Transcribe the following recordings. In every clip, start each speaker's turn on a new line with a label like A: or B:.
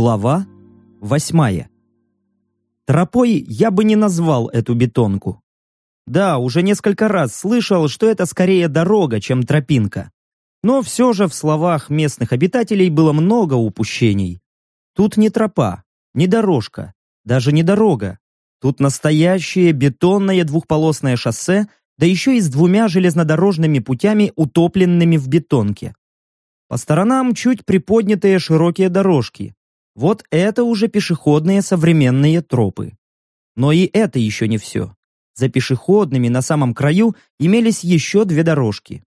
A: Глава восьмая. Тропой я бы не назвал эту бетонку. Да, уже несколько раз слышал, что это скорее дорога, чем тропинка. Но все же в словах местных обитателей было много упущений. Тут не тропа, не дорожка, даже не дорога. Тут настоящее бетонное двухполосное шоссе, да еще и с двумя железнодорожными путями, утопленными в бетонке. По сторонам чуть приподнятые широкие дорожки, вот это уже пешеходные современные тропы. Но и это еще не все. За пешеходными на самом краю имелись еще две дорожки.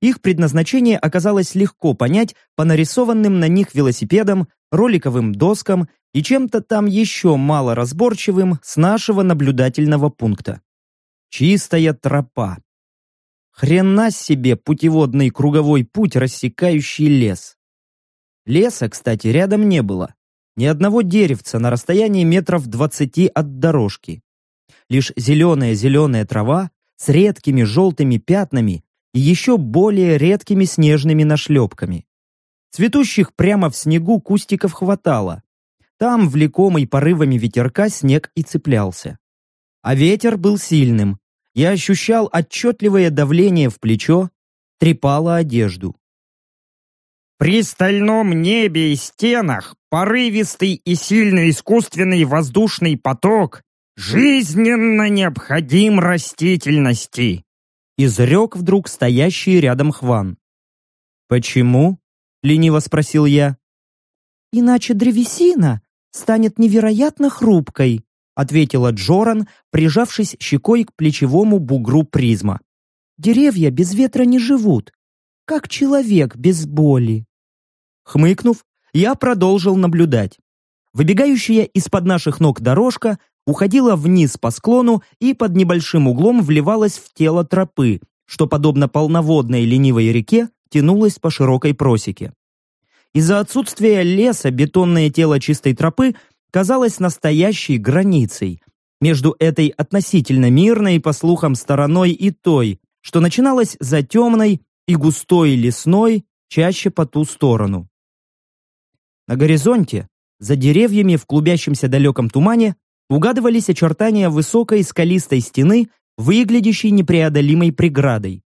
A: Их предназначение оказалось легко понять по нарисованным на них велосипедам, роликовым доскам и чем-то там еще малоразборчивым с нашего наблюдательного пункта. Чистая тропа. Хрена себе путеводный круговой путь, рассекающий лес. Леса, кстати, рядом не было ни одного деревца на расстоянии метров двадцати от дорожки. Лишь зеленая-зеленая трава с редкими желтыми пятнами и еще более редкими снежными нашлепками. Цветущих прямо в снегу кустиков хватало. Там, влекомый порывами ветерка, снег и цеплялся. А ветер был сильным. Я ощущал отчетливое давление в плечо, трепало одежду.
B: При стальном небе и стенах порывистый и сильный искусственный воздушный поток жизненно необходим растительности.
A: Изрек вдруг стоящий рядом Хван. «Почему?» — лениво спросил я.
C: «Иначе древесина станет невероятно хрупкой», ответила Джоран, прижавшись щекой к плечевому бугру призма. «Деревья без ветра не живут, как человек без боли».
A: Хмыкнув, я продолжил наблюдать. Выбегающая из-под наших ног дорожка уходила вниз по склону и под небольшим углом вливалась в тело тропы, что, подобно полноводной ленивой реке, тянулась по широкой просеке. Из-за отсутствия леса бетонное тело чистой тропы казалось настоящей границей между этой относительно мирной, по слухам, стороной и той, что начиналась за темной и густой лесной, чаще по ту сторону. На горизонте, за деревьями в клубящемся далеком тумане, угадывались очертания высокой скалистой стены, выглядящей непреодолимой преградой.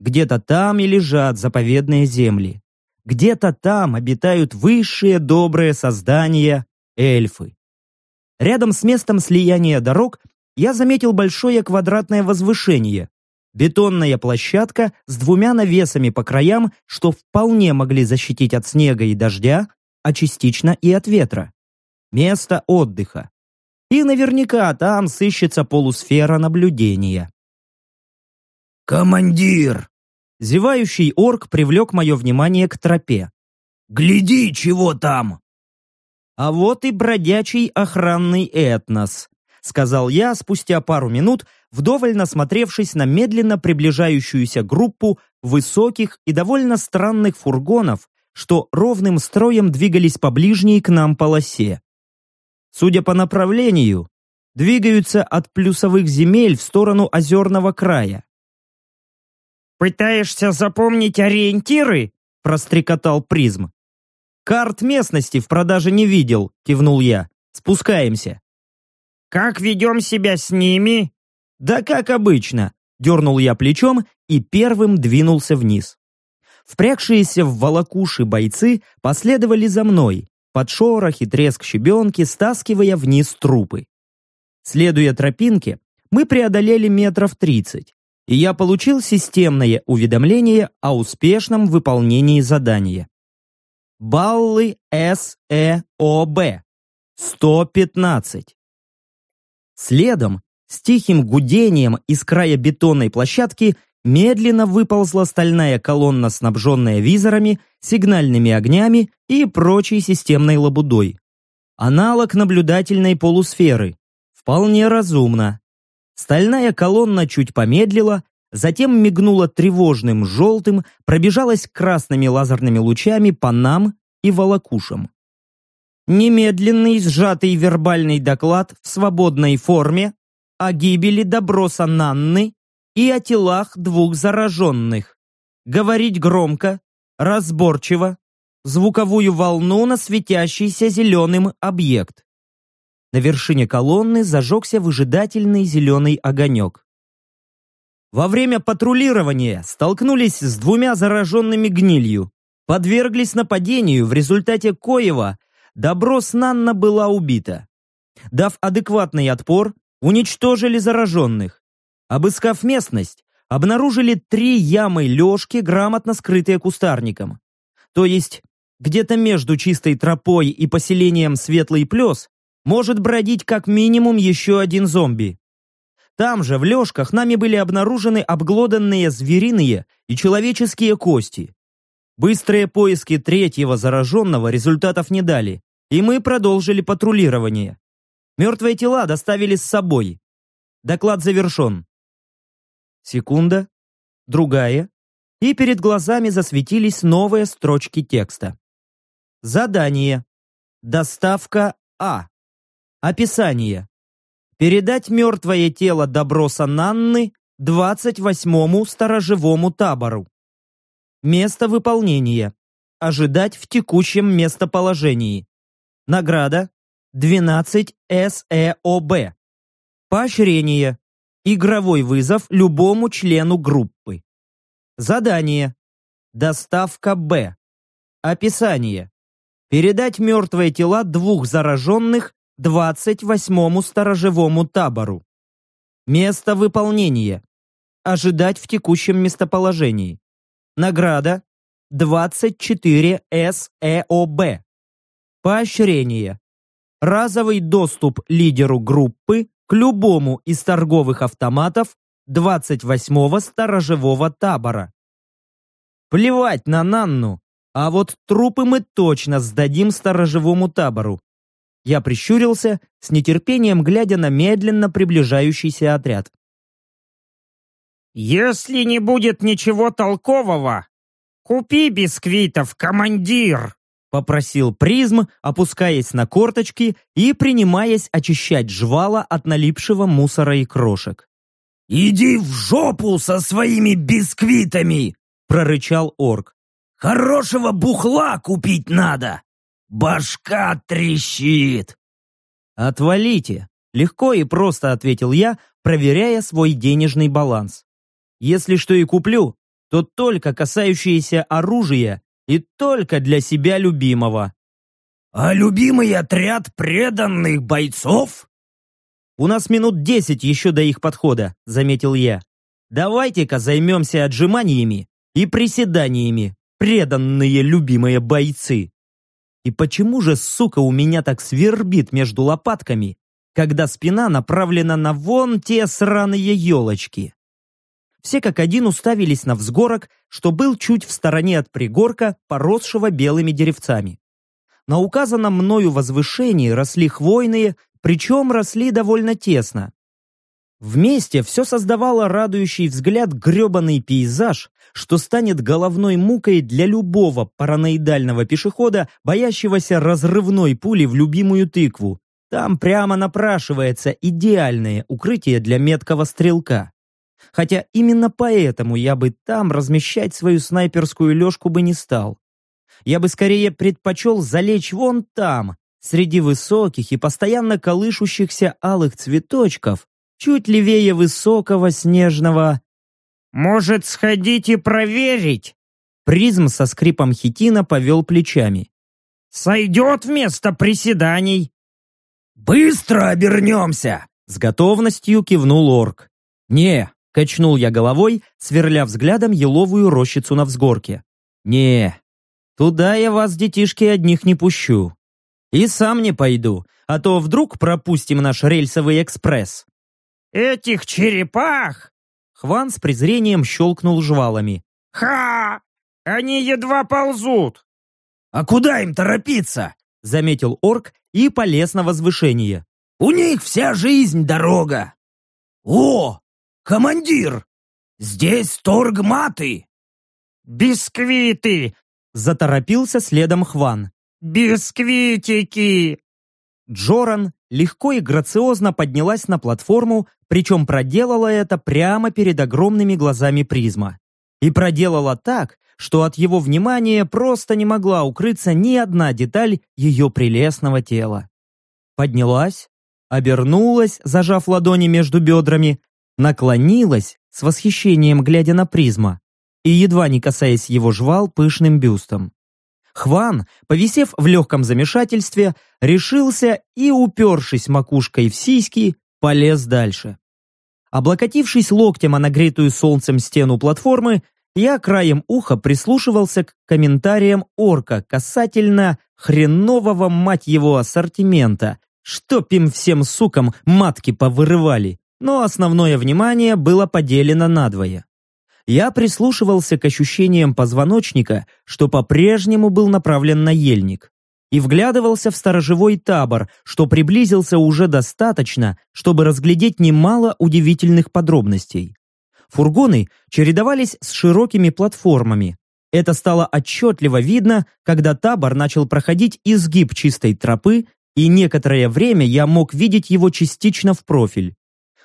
A: Где-то там и лежат заповедные земли. Где-то там обитают высшие добрые создания – эльфы. Рядом с местом слияния дорог я заметил большое квадратное возвышение, Бетонная площадка с двумя навесами по краям, что вполне могли защитить от снега и дождя, а частично и от ветра. Место отдыха. И наверняка там сыщется полусфера наблюдения.
D: «Командир!»
A: Зевающий орк привлек мое внимание к тропе.
D: «Гляди, чего там!»
A: А вот и бродячий охранный этнос, сказал я спустя пару минут, вдоволь насмотревшись на медленно приближающуюся группу высоких и довольно странных фургонов, что ровным строем двигались по ближней к нам полосе. Судя по направлению, двигаются от плюсовых земель в сторону озерного края.
B: «Пытаешься запомнить ориентиры?» – прострекотал призм.
A: «Карт местности в продаже не видел», – кивнул я. «Спускаемся».
B: «Как ведем себя с ними?»
A: «Да как обычно», — дернул я плечом и первым двинулся вниз. Впрягшиеся в волокуши бойцы последовали за мной, под шорох и треск щебенки, стаскивая вниз трупы. Следуя тропинке, мы преодолели метров тридцать, и я получил системное уведомление о успешном выполнении задания. Баллы СЭОБ 115. Следом, с тихим гудением из края бетонной площадки, медленно выползла стальная колонна, снабженная визорами, сигнальными огнями и прочей системной лабудой. Аналог наблюдательной полусферы. Вполне разумно. Стальная колонна чуть помедлила, затем мигнула тревожным желтым, пробежалась красными лазерными лучами по нам и волокушам. Немедленный сжатый вербальный доклад в свободной форме о гибели Доброса Нанны и о телах двух зараженных. Говорить громко, разборчиво, звуковую волну на светящийся зеленым объект. На вершине колонны зажегся выжидательный зеленый огонек. Во время патрулирования столкнулись с двумя зараженными гнилью, подверглись нападению, в результате коего Доброс Нанна была убита. Дав адекватный отпор, уничтожили зараженных. Обыскав местность, обнаружили три ямы лёжки, грамотно скрытые кустарником. То есть, где-то между чистой тропой и поселением Светлый Плес может бродить как минимум еще один зомби. Там же, в лёжках, нами были обнаружены обглоданные звериные и человеческие кости. Быстрые поиски третьего зараженного результатов не дали, и мы продолжили патрулирование. Мертвые тела доставили с собой. Доклад завершен. Секунда, другая, и перед глазами засветились новые строчки текста. Задание. Доставка А. Описание. Передать мертвое тело Доброса Нанны 28-му сторожевому табору. Место выполнения. Ожидать в текущем местоположении. Награда 12 СЭОБ. Поощрение. Игровой вызов любому члену группы. Задание. Доставка Б. Описание. Передать мертвые тела двух зараженных 28-му сторожевому табору. Место выполнения. Ожидать в текущем местоположении. Награда 24 СЭОБ. Поощрение. Разовый доступ лидеру группы к любому из торговых автоматов 28-го сторожевого табора. Плевать на Нанну, а вот трупы мы точно сдадим сторожевому табору. Я прищурился, с нетерпением глядя на медленно приближающийся отряд.
B: «Если не будет ничего толкового, купи бисквитов, командир!»
A: Попросил призм, опускаясь на корточки и принимаясь очищать жвала от налипшего мусора и крошек.
D: «Иди в жопу со своими бисквитами!» прорычал орк. «Хорошего бухла купить надо! Башка трещит!»
A: «Отвалите!» — легко и просто ответил я, проверяя свой денежный баланс. «Если что и куплю, то только касающиеся оружия и только для себя любимого».
D: «А любимый отряд преданных бойцов?»
A: «У нас минут десять еще до их подхода», — заметил я. «Давайте-ка займемся отжиманиями и приседаниями, преданные любимые бойцы. И почему же, сука, у меня так свербит между лопатками, когда спина направлена на вон те сраные елочки?» Все как один уставились на взгорок, что был чуть в стороне от пригорка, поросшего белыми деревцами. На указанном мною возвышении росли хвойные, причем росли довольно тесно. Вместе все создавало радующий взгляд гребаный пейзаж, что станет головной мукой для любого параноидального пешехода, боящегося разрывной пули в любимую тыкву. Там прямо напрашивается идеальное укрытие для меткого стрелка. Хотя именно поэтому я бы там размещать свою снайперскую лёжку бы не стал. Я бы скорее предпочел залечь вон там, среди высоких и постоянно колышущихся алых цветочков, чуть левее высокого снежного...
B: «Может, сходить и проверить?»
A: Призм со скрипом хитина повел плечами.
B: «Сойдет вместо приседаний!»
D: «Быстро обернемся!»
A: С готовностью кивнул орк. «Не, Качнул я головой, сверля взглядом еловую рощицу на взгорке. «Не, туда я вас, детишки, одних не пущу. И сам не пойду, а то вдруг пропустим наш рельсовый экспресс».
B: «Этих черепах!»
A: Хван с презрением щелкнул жвалами.
B: «Ха! Они едва ползут!»
D: «А куда им торопиться?»
A: Заметил орк и полез на возвышение.
D: «У них вся жизнь дорога!» «О, «Командир! Здесь торгматы!»
B: «Бисквиты!»
A: — заторопился следом Хван.
B: «Бисквитики!»
A: Джоран легко и грациозно поднялась на платформу, причем проделала это прямо перед огромными глазами призма. И проделала так, что от его внимания просто не могла укрыться ни одна деталь ее прелестного тела. Поднялась, обернулась, зажав ладони между бедрами, наклонилась, с восхищением глядя на призма, и, едва не касаясь его жвал, пышным бюстом. Хван, повисев в легком замешательстве, решился и, упершись макушкой в сиськи, полез дальше. Облокотившись локтем о нагретую солнцем стену платформы, я краем уха прислушивался к комментариям орка касательно хренового, мать его, ассортимента, чтоб им всем сукам матки повырывали, но основное внимание было поделено надвое. Я прислушивался к ощущениям позвоночника, что по-прежнему был направлен на ельник, и вглядывался в сторожевой табор, что приблизился уже достаточно, чтобы разглядеть немало удивительных подробностей. Фургоны чередовались с широкими платформами. Это стало отчетливо видно, когда табор начал проходить изгиб чистой тропы, и некоторое время я мог видеть его частично в профиль.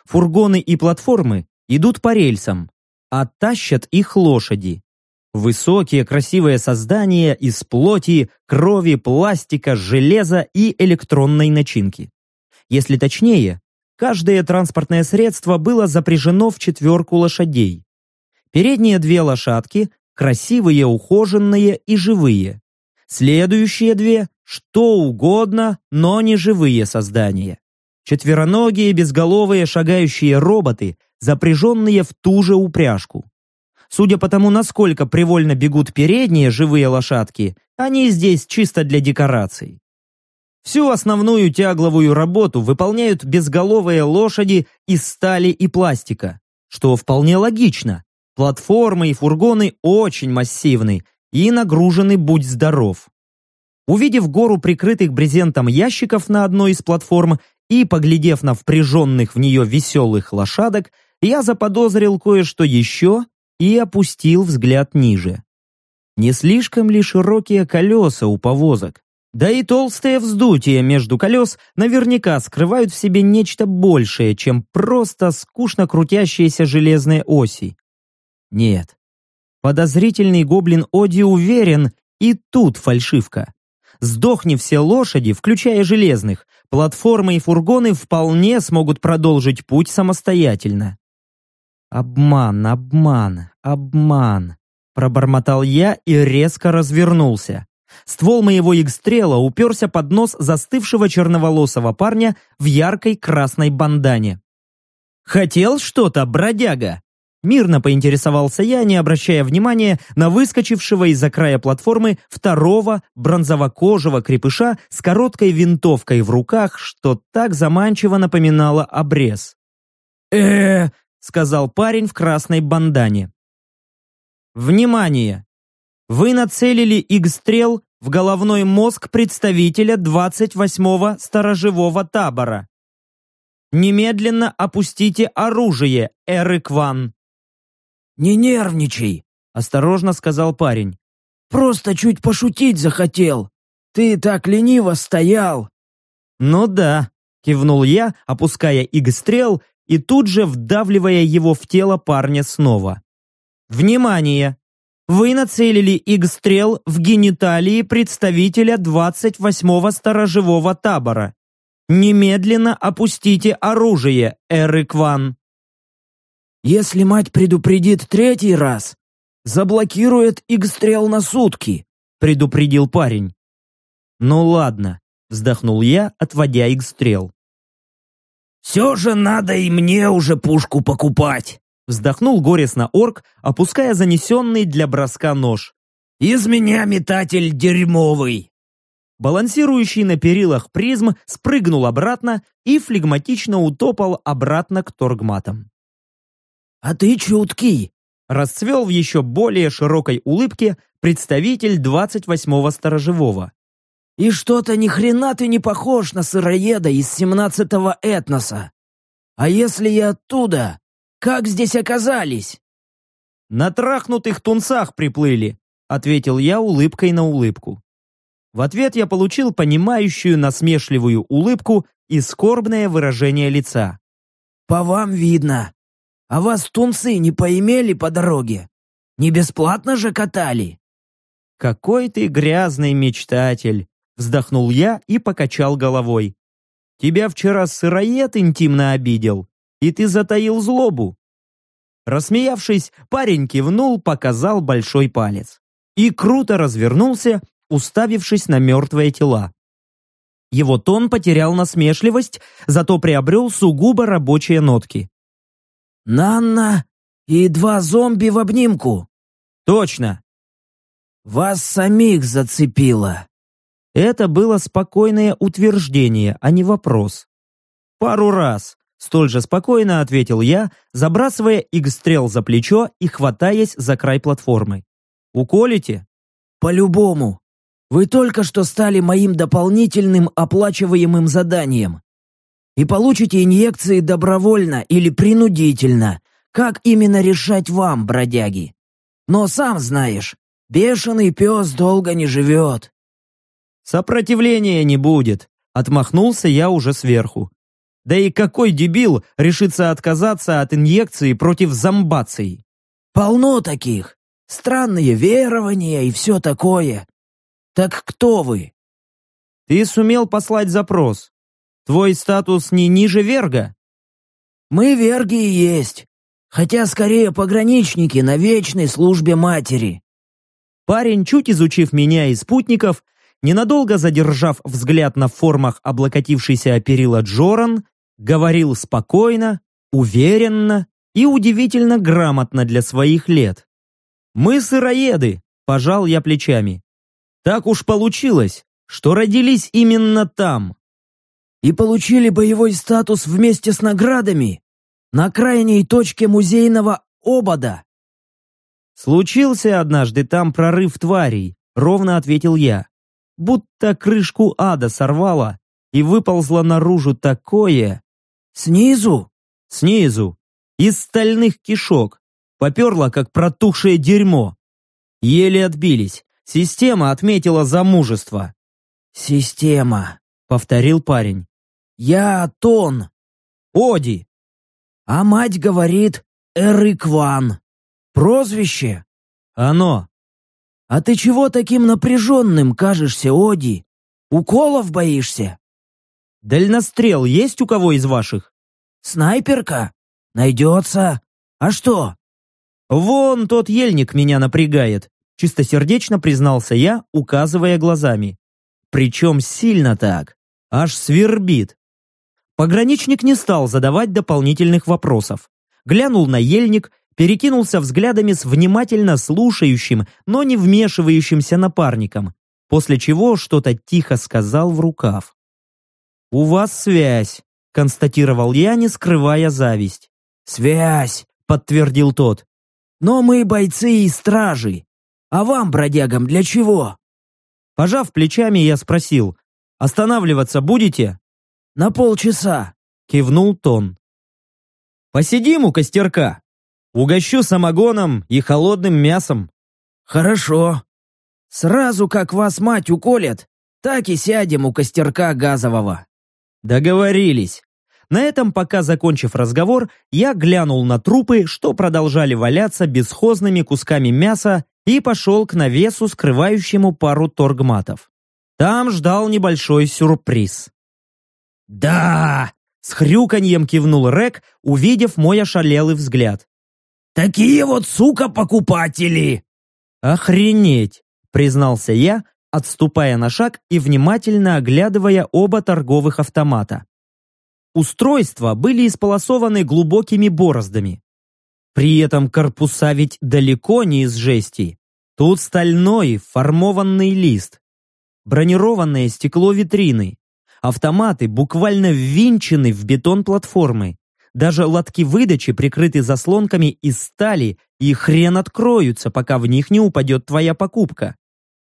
A: Фургоны и платформы идут по рельсам, а тащат их лошади. Высокие красивые создания из плоти, крови, пластика, железа и электронной начинки. Если точнее, каждое транспортное средство было запряжено в четверку лошадей. Передние две лошадки – красивые, ухоженные и живые. Следующие две – что угодно, но не живые создания. Четвероногие, безголовые, шагающие роботы, запряженные в ту же упряжку. Судя по тому, насколько привольно бегут передние живые лошадки, они здесь чисто для декораций. Всю основную тягловую работу выполняют безголовые лошади из стали и пластика, что вполне логично. Платформы и фургоны очень массивны и нагружены «Будь здоров». Увидев гору прикрытых брезентом ящиков на одной из платформ и поглядев на впряженных в нее веселых лошадок, я заподозрил кое-что еще и опустил взгляд ниже. Не слишком ли широкие колеса у повозок? Да и толстые вздутия между колес наверняка скрывают в себе нечто большее, чем просто скучно крутящиеся железные оси. Нет. Подозрительный гоблин Оди уверен, и тут фальшивка. Сдохни все лошади, включая железных, платформы и фургоны вполне смогут продолжить путь самостоятельно. «Обман, обман, обман!» Пробормотал я и резко развернулся. Ствол моего игстрела уперся под нос застывшего черноволосого парня в яркой красной бандане. «Хотел что-то, бродяга?» Мирно поинтересовался я, не обращая внимания на выскочившего из-за края платформы второго бронзовокожего крепыша с короткой винтовкой в руках, что так заманчиво напоминало обрез. э сказал парень в красной бандане. Внимание! Вы нацелили игстрел в головной мозг представителя 28-го сторожевого табора. Немедленно опустите оружие, Эрик Ван.
D: «Не нервничай», — осторожно сказал парень. «Просто чуть пошутить захотел. Ты так лениво стоял».
A: «Ну да», — кивнул я, опуская игстрел и тут же вдавливая его в тело парня снова. «Внимание! Вы нацелили игстрел в гениталии представителя 28-го сторожевого табора. Немедленно опустите оружие, Эрик Ван!»
D: «Если мать предупредит третий раз, заблокирует игстрел на сутки», предупредил парень.
A: «Ну ладно», вздохнул я, отводя игстрел.
D: «Все же надо и мне уже пушку покупать!»
A: Вздохнул горестно орк, опуская занесенный для броска нож.
D: «Из меня метатель дерьмовый!»
A: Балансирующий на перилах призм спрыгнул обратно и флегматично утопал обратно к торгматам.
D: «А ты чуткий!»
A: Расцвел в еще более широкой улыбке представитель 28-го сторожевого.
D: И что-то ни хрена ты не похож на сыроеда из семнадцатого этноса. А если я оттуда, как здесь оказались?»
A: «На трахнутых тунцах приплыли», — ответил я улыбкой на улыбку. В ответ я получил понимающую насмешливую улыбку и скорбное выражение лица.
D: «По вам видно. А вас тунцы не поимели по дороге? Не бесплатно же катали?»
A: «Какой ты грязный мечтатель!» Вздохнул я и покачал головой. «Тебя вчера сыроед интимно обидел, и ты затаил злобу». Рассмеявшись, парень кивнул, показал большой палец. И круто развернулся, уставившись на мертвые тела. Его тон потерял насмешливость, зато приобрел сугубо рабочие нотки.
D: «Нанна и два зомби в обнимку!»
A: «Точно!»
D: «Вас самих зацепило!»
A: Это было спокойное утверждение, а не вопрос. «Пару раз», — столь же спокойно ответил я, забрасывая игстрел за плечо и хватаясь за край платформы. «Уколите?»
D: «По-любому. Вы только что стали моим дополнительным оплачиваемым заданием. И получите инъекции добровольно или принудительно. Как именно решать вам, бродяги? Но сам знаешь, бешеный пес долго не живет.
A: «Сопротивления не будет», — отмахнулся я уже сверху. «Да и какой дебил решится отказаться от инъекции против зомбаций?»
D: «Полно таких. Странные верования и все такое. Так кто вы?»
A: «Ты сумел послать запрос. Твой статус не ниже Верга?»
D: «Мы Верги и есть. Хотя скорее пограничники на вечной службе матери».
A: Парень, чуть изучив меня и спутников, Ненадолго задержав взгляд на формах облокотившейся о перила Джоран, говорил спокойно, уверенно и удивительно грамотно для своих лет. «Мы сыроеды», – пожал я плечами. «Так уж получилось, что родились именно там».
D: «И получили боевой статус вместе с наградами на крайней точке музейного обода».
A: «Случился однажды там прорыв тварей», – ровно ответил я будто крышку ада сорвало и выползло наружу такое...
D: «Снизу?»
A: «Снизу. Из стальных кишок. Поперло, как протухшее дерьмо. Еле отбились. Система отметила за мужество».
D: «Система», — повторил парень. «Я Тон».
A: «Оди».
D: «А мать говорит Эрикван. Прозвище?»
A: «Оно.
D: «А ты чего таким напряженным кажешься, Оди? Уколов боишься?»
A: «Дальнострел есть у кого из ваших?»
D: «Снайперка? Найдется. А что?»
A: «Вон тот ельник меня напрягает», — чистосердечно признался я, указывая глазами. Причем сильно так. Аж свербит. Пограничник не стал задавать дополнительных вопросов. Глянул на ельник перекинулся взглядами с внимательно слушающим, но не вмешивающимся напарником, после чего что-то тихо сказал в рукав. «У вас связь», — констатировал я, не скрывая зависть.
D: «Связь», — подтвердил тот. «Но мы бойцы и стражи. А вам, бродягам, для чего?»
A: Пожав плечами, я спросил, «Останавливаться будете?»
D: «На полчаса», —
A: кивнул Тон. «Посидим у костерка», Угощу самогоном и холодным мясом».
D: «Хорошо. Сразу как вас мать уколет, так и сядем у костерка газового».
A: «Договорились». На этом, пока закончив разговор, я глянул на трупы, что продолжали валяться бесхозными кусками мяса, и пошел к навесу, скрывающему пару торгматов. Там ждал небольшой сюрприз.
D: «Да!» — с
A: хрюканьем кивнул Рек, увидев мой ошалелый взгляд.
D: Такие вот, сука, покупатели!»
A: «Охренеть!» — признался я, отступая на шаг и внимательно оглядывая оба торговых автомата. Устройства были исполосованы глубокими бороздами. При этом корпуса ведь далеко не из жести. Тут стальной формованный лист, бронированное стекло витрины, автоматы буквально ввинчены в бетон платформы, даже лотки выдачи прикрыты заслонками из стали и хрен откроются, пока в них не упадет твоя покупка.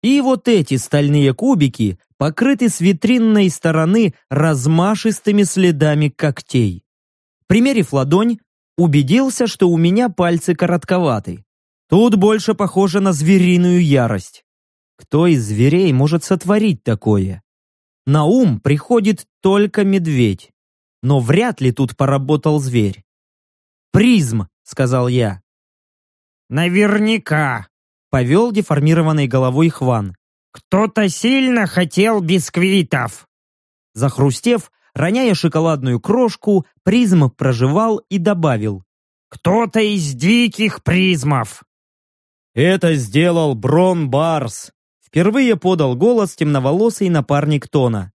A: И вот эти стальные кубики покрыты с витринной стороны размашистыми следами когтей. Примерив ладонь, убедился, что у меня пальцы коротковаты. Тут больше похоже на звериную ярость. Кто из зверей может сотворить такое? На ум приходит только медведь но вряд ли тут поработал зверь. «Призм», — сказал я.
B: Наверняка.
A: Повел деформированной головой Хван.
B: Кто-то сильно хотел бисквитов.
A: Захрустев, роняя шоколадную крошку, призм проживал и добавил.
B: Кто-то из диких призмов.
A: Это сделал Брон Барс. Впервые подал голос темноволосый напарник Тона.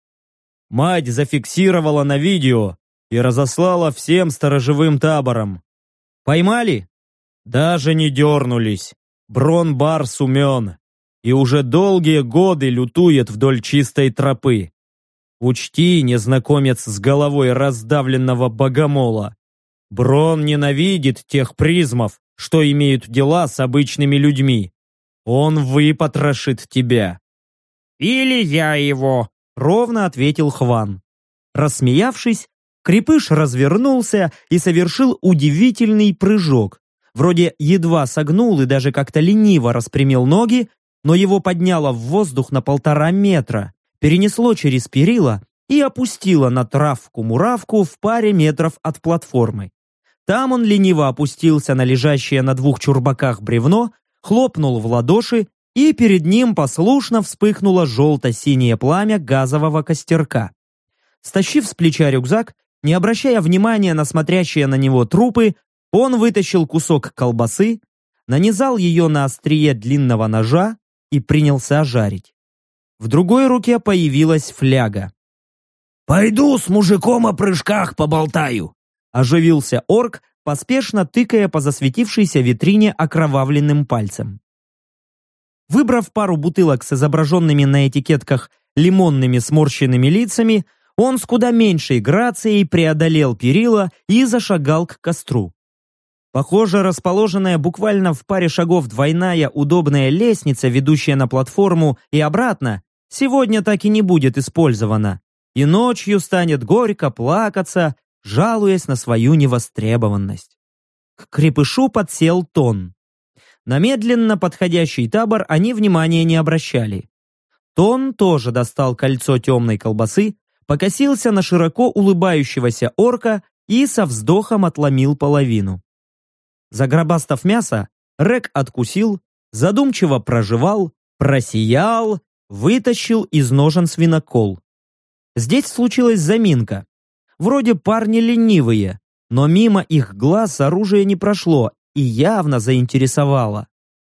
A: Мать зафиксировала на видео и разослала всем сторожевым таборам. Поймали? Даже не дернулись. Брон Барс умен и уже долгие годы лютует вдоль чистой тропы. Учти, незнакомец с головой раздавленного богомола. Брон ненавидит тех призмов, что имеют дела с обычными людьми. Он выпотрошит тебя.
B: Или я его,
A: ровно ответил Хван. Рассмеявшись, Крепыш развернулся и совершил удивительный прыжок. Вроде едва согнул и даже как-то лениво распрямил ноги, но его подняло в воздух на полтора метра, перенесло через перила и опустило на травку-муравку в паре метров от платформы. Там он лениво опустился на лежащее на двух чурбаках бревно, хлопнул в ладоши, и перед ним послушно вспыхнуло желто-синее пламя газового костерка. Стащив с плеча рюкзак, не обращая внимания на смотрящие на него трупы, он вытащил кусок колбасы, нанизал ее на острие длинного ножа и принялся жарить. В другой руке появилась фляга.
D: «Пойду с мужиком о прыжках поболтаю»,
A: оживился орк, поспешно тыкая по засветившейся витрине окровавленным пальцем. Выбрав пару бутылок с изображенными на этикетках лимонными сморщенными лицами, он с куда меньшей грацией преодолел перила и зашагал к костру. Похоже, расположенная буквально в паре шагов двойная удобная лестница, ведущая на платформу и обратно, сегодня так и не будет использована, и ночью станет горько плакаться, жалуясь на свою невостребованность. К крепышу подсел тон. На медленно подходящий табор они внимания не обращали. Тон тоже достал кольцо темной колбасы, покосился на широко улыбающегося орка и со вздохом отломил половину. Загробастав мясо, Рек откусил, задумчиво проживал, просиял, вытащил из ножен свинокол. Здесь случилась заминка. Вроде парни ленивые, но мимо их глаз оружие не прошло и явно заинтересовало.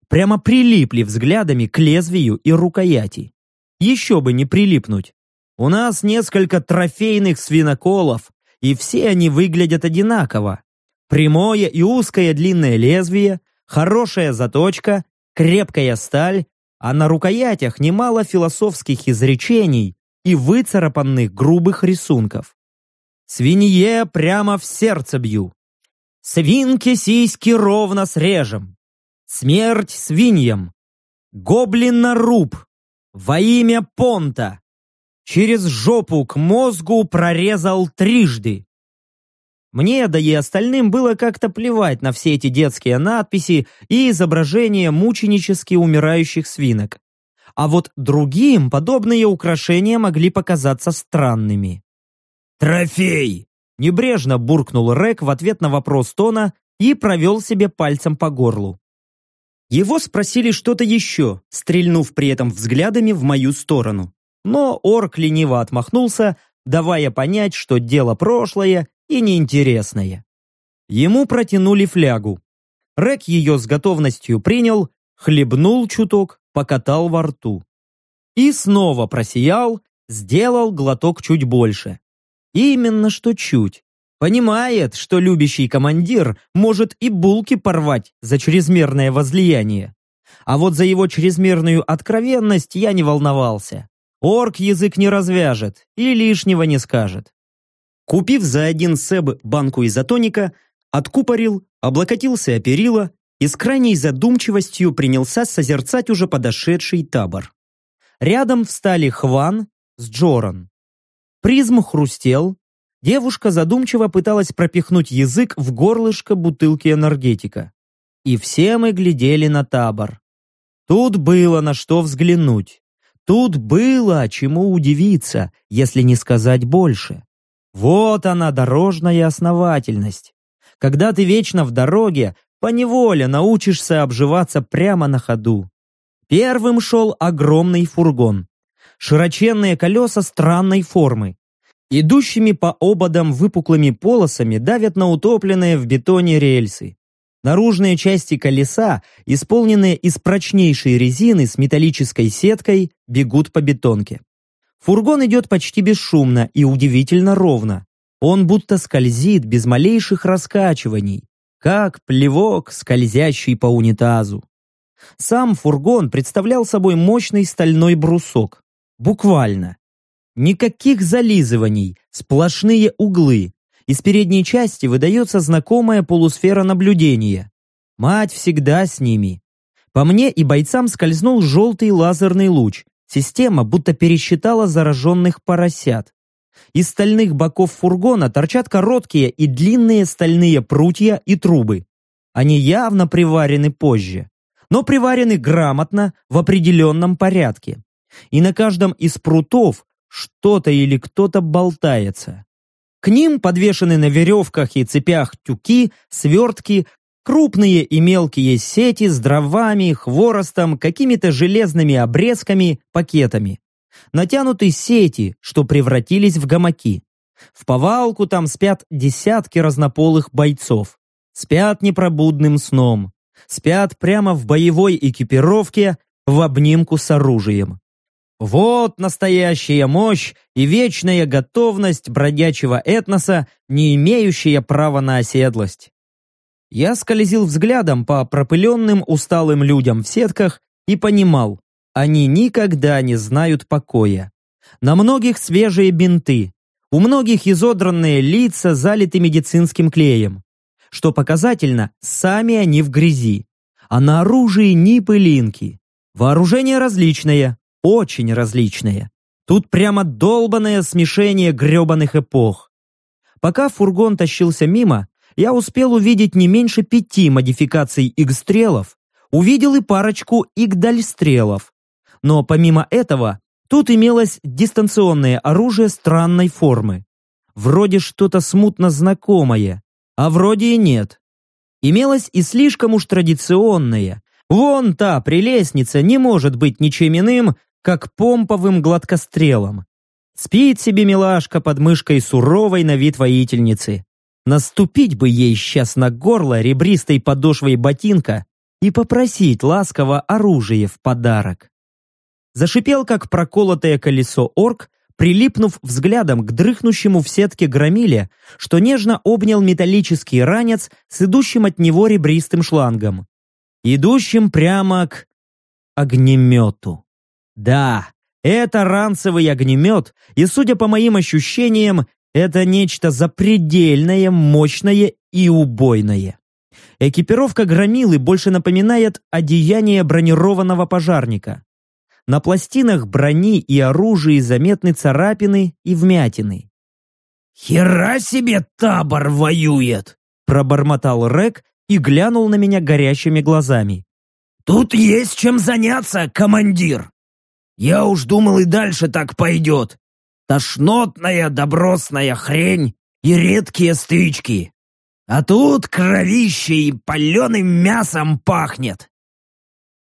A: Прямо прилипли взглядами к лезвию и рукояти. Еще бы не прилипнуть. У нас несколько трофейных свиноколов, и все они выглядят одинаково. Прямое и узкое длинное лезвие, хорошая заточка, крепкая сталь, а на рукоятях немало философских изречений и выцарапанных грубых рисунков. Свинье прямо в сердце бью. Свинки сиськи ровно срежем. Смерть свиньям. На руб. Во имя понта. Через жопу к мозгу прорезал трижды. Мне, да и остальным было как-то плевать на все эти детские надписи и изображения мученически умирающих свинок. А вот другим подобные украшения могли показаться странными.
D: «Трофей!»
A: – небрежно буркнул Рек в ответ на вопрос Тона и провел себе пальцем по горлу. Его спросили что-то еще, стрельнув при этом взглядами в мою сторону. Но орк лениво отмахнулся, давая понять, что дело прошлое и неинтересное. Ему протянули флягу. Рек ее с готовностью принял, хлебнул чуток, покатал во рту. И снова просиял, сделал глоток чуть больше. Именно что чуть. Понимает, что любящий командир может и булки порвать за чрезмерное возлияние. А вот за его чрезмерную откровенность я не волновался. Орк язык не развяжет и лишнего не скажет. Купив за один себ банку изотоника, откупорил, облокотился о перила и с крайней задумчивостью принялся созерцать уже подошедший табор. Рядом встали Хван с Джоран. Призм хрустел, девушка задумчиво пыталась пропихнуть язык в горлышко бутылки энергетика. И все мы глядели на табор. Тут было на что взглянуть. Тут было чему удивиться, если не сказать больше. Вот она, дорожная основательность. Когда ты вечно в дороге, поневоле научишься обживаться прямо на ходу. Первым шел огромный фургон. Широченные колеса странной формы. Идущими по ободам выпуклыми полосами давят на утопленные в бетоне рельсы. Наружные части колеса, исполненные из прочнейшей резины с металлической сеткой, бегут по бетонке. Фургон идет почти бесшумно и удивительно ровно. Он будто скользит без малейших раскачиваний, как плевок, скользящий по унитазу. Сам фургон представлял собой мощный стальной брусок. Буквально. Никаких зализываний, сплошные углы. Из передней части выдается знакомая полусфера наблюдения. Мать всегда с ними. По мне и бойцам скользнул желтый лазерный луч. Система будто пересчитала зараженных поросят. Из стальных боков фургона торчат короткие и длинные стальные прутья и трубы. Они явно приварены позже, но приварены грамотно в определенном порядке. И на каждом из прутов что-то или кто-то болтается. К ним подвешены на веревках и цепях тюки, свертки, крупные и мелкие сети с дровами, хворостом, какими-то железными обрезками, пакетами натянуты сети, что превратились в гамаки. В повалку там спят десятки разнополых бойцов. Спят непробудным сном. Спят прямо в боевой экипировке, в обнимку с оружием. Вот настоящая мощь и вечная готовность бродячего этноса, не имеющая права на оседлость. Я скользил взглядом по пропыленным усталым людям в сетках и понимал, они никогда не знают покоя. На многих свежие бинты, у многих изодранные лица залиты медицинским клеем. Что показательно, сами они в грязи. А на оружии ни пылинки. Вооружение различное, очень различное. Тут прямо долбанное смешение гребаных эпох. Пока фургон тащился мимо, я успел увидеть не меньше пяти модификаций игстрелов, увидел и парочку игдальстрелов, но помимо этого, тут имелось дистанционное оружие странной формы. Вроде что-то смутно знакомое, а вроде и нет. Имелось и слишком уж традиционное. Вон та прелестница не может быть ничем иным, как помповым гладкострелом. Спит себе милашка под мышкой суровой на вид воительницы. Наступить бы ей сейчас на горло ребристой подошвой ботинка и попросить ласково оружие в подарок зашипел, как проколотое колесо орк, прилипнув взглядом к дрыхнущему в сетке громиле, что нежно обнял металлический ранец с идущим от него ребристым шлангом. Идущим прямо к огнемету. Да, это ранцевый огнемет, и, судя по моим ощущениям, это нечто запредельное, мощное и убойное. Экипировка громилы больше напоминает одеяние бронированного пожарника. На пластинах брони и оружия заметны царапины и вмятины.
D: «Хера себе табор воюет!»
A: пробормотал Рек и глянул на меня горящими глазами.
D: «Тут есть чем заняться, командир! Я уж думал и дальше так пойдет. Тошнотная добросная хрень и редкие стычки. А тут кровище и паленым мясом пахнет.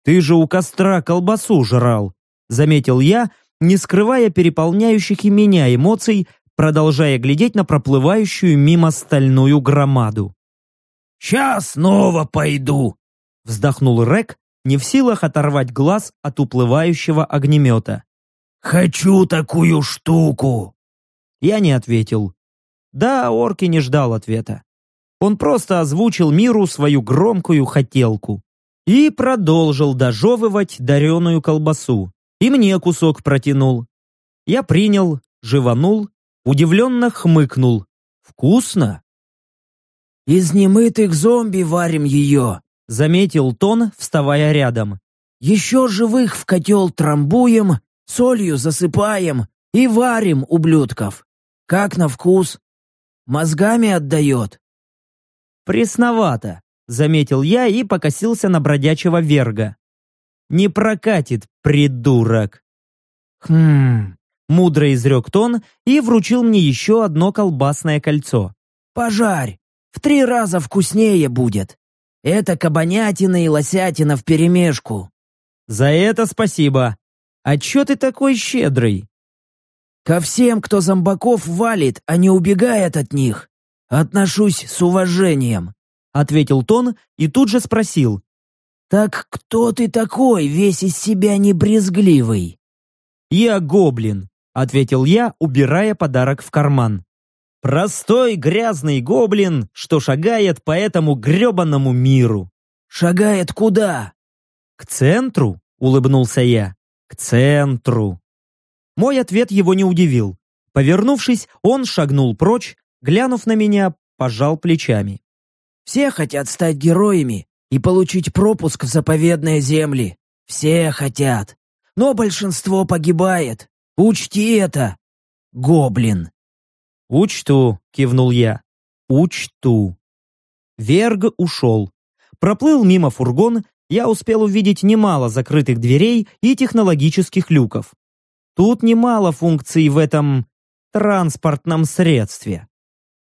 A: «Ты же у костра колбасу жрал», — заметил я, не скрывая переполняющих и меня эмоций, продолжая глядеть на проплывающую мимо стальную громаду.
D: «Сейчас снова пойду», — вздохнул Рек, не в силах оторвать глаз от уплывающего огнемета. «Хочу такую штуку!»
A: Я не ответил. Да, Орки не ждал ответа. Он просто озвучил миру свою громкую хотелку и продолжил дожевывать дареную колбасу. И мне кусок протянул. Я принял, живанул, удивленно хмыкнул. Вкусно.
D: «Из немытых зомби варим ее», — заметил Тон, вставая рядом. «Еще живых в котел трамбуем, солью засыпаем и варим, ублюдков. Как на вкус? Мозгами отдает?»
A: «Пресновато», заметил я и покосился на бродячего верга. «Не прокатит, придурок!» «Хм...» — мудро изрек Тон и вручил мне еще одно колбасное кольцо.
D: «Пожарь! В три раза вкуснее будет! Это кабанятина и лосятина вперемешку».
A: «За это спасибо. А чё ты такой щедрый?»
D: «Ко всем, кто зомбаков валит, а не убегает от них, отношусь с уважением», — ответил Тон и тут же спросил. «Так кто ты такой, весь из себя небрезгливый?»
A: «Я гоблин», — ответил я, убирая подарок в карман. «Простой грязный гоблин, что шагает по этому гребаному миру».
D: «Шагает куда?»
A: «К центру», — улыбнулся я. «К центру». Мой ответ его не удивил. Повернувшись, он шагнул прочь, глянув на меня, пожал плечами.
D: «Все хотят стать героями и получить пропуск в заповедные земли. Все хотят но большинство погибает. Учти это, гоблин».
A: «Учту», — кивнул я. «Учту». Верг ушел. Проплыл мимо фургон, я успел увидеть немало закрытых дверей и технологических люков. Тут немало функций в этом транспортном средстве.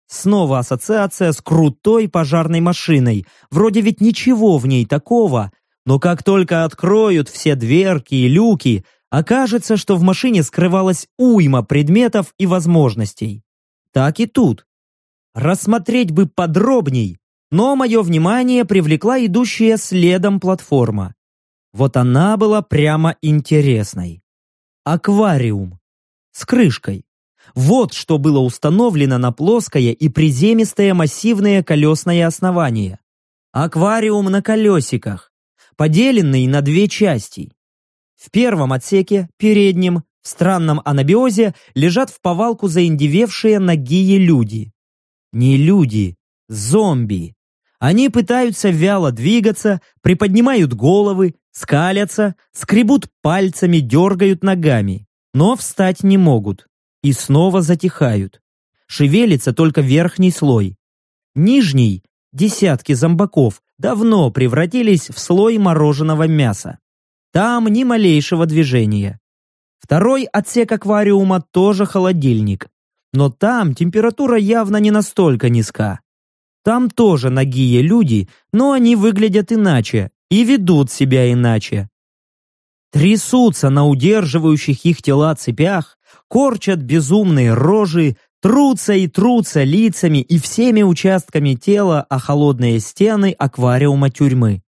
A: Снова ассоциация с крутой пожарной машиной. Вроде ведь ничего в ней такого, но как только откроют все дверки и люки, окажется, что в машине скрывалась уйма предметов и возможностей. Так и тут. Рассмотреть бы подробней, но мое внимание привлекла идущая следом платформа. Вот она была прямо интересной. Аквариум. С крышкой. Вот что было установлено на плоское и приземистое массивное колесное основание. Аквариум на колесиках поделенный на две части. В первом отсеке, переднем, странном анабиозе, лежат в повалку заиндевевшие нагие люди. Не люди, зомби. Они пытаются вяло двигаться, приподнимают головы, скалятся, скребут пальцами, дергают ногами, но встать не могут. И снова затихают. Шевелится только верхний слой. Нижний, десятки зомбаков, давно превратились в слой мороженого мяса. Там ни малейшего движения. Второй отсек аквариума тоже холодильник, но там температура явно не настолько низка. Там тоже нагие люди, но они выглядят иначе и ведут себя иначе. Трясутся на удерживающих их тела цепях, корчат безумные рожи, Трутся и трутся лицами и всеми участками тела о холодные стены аквариума тюрьмы.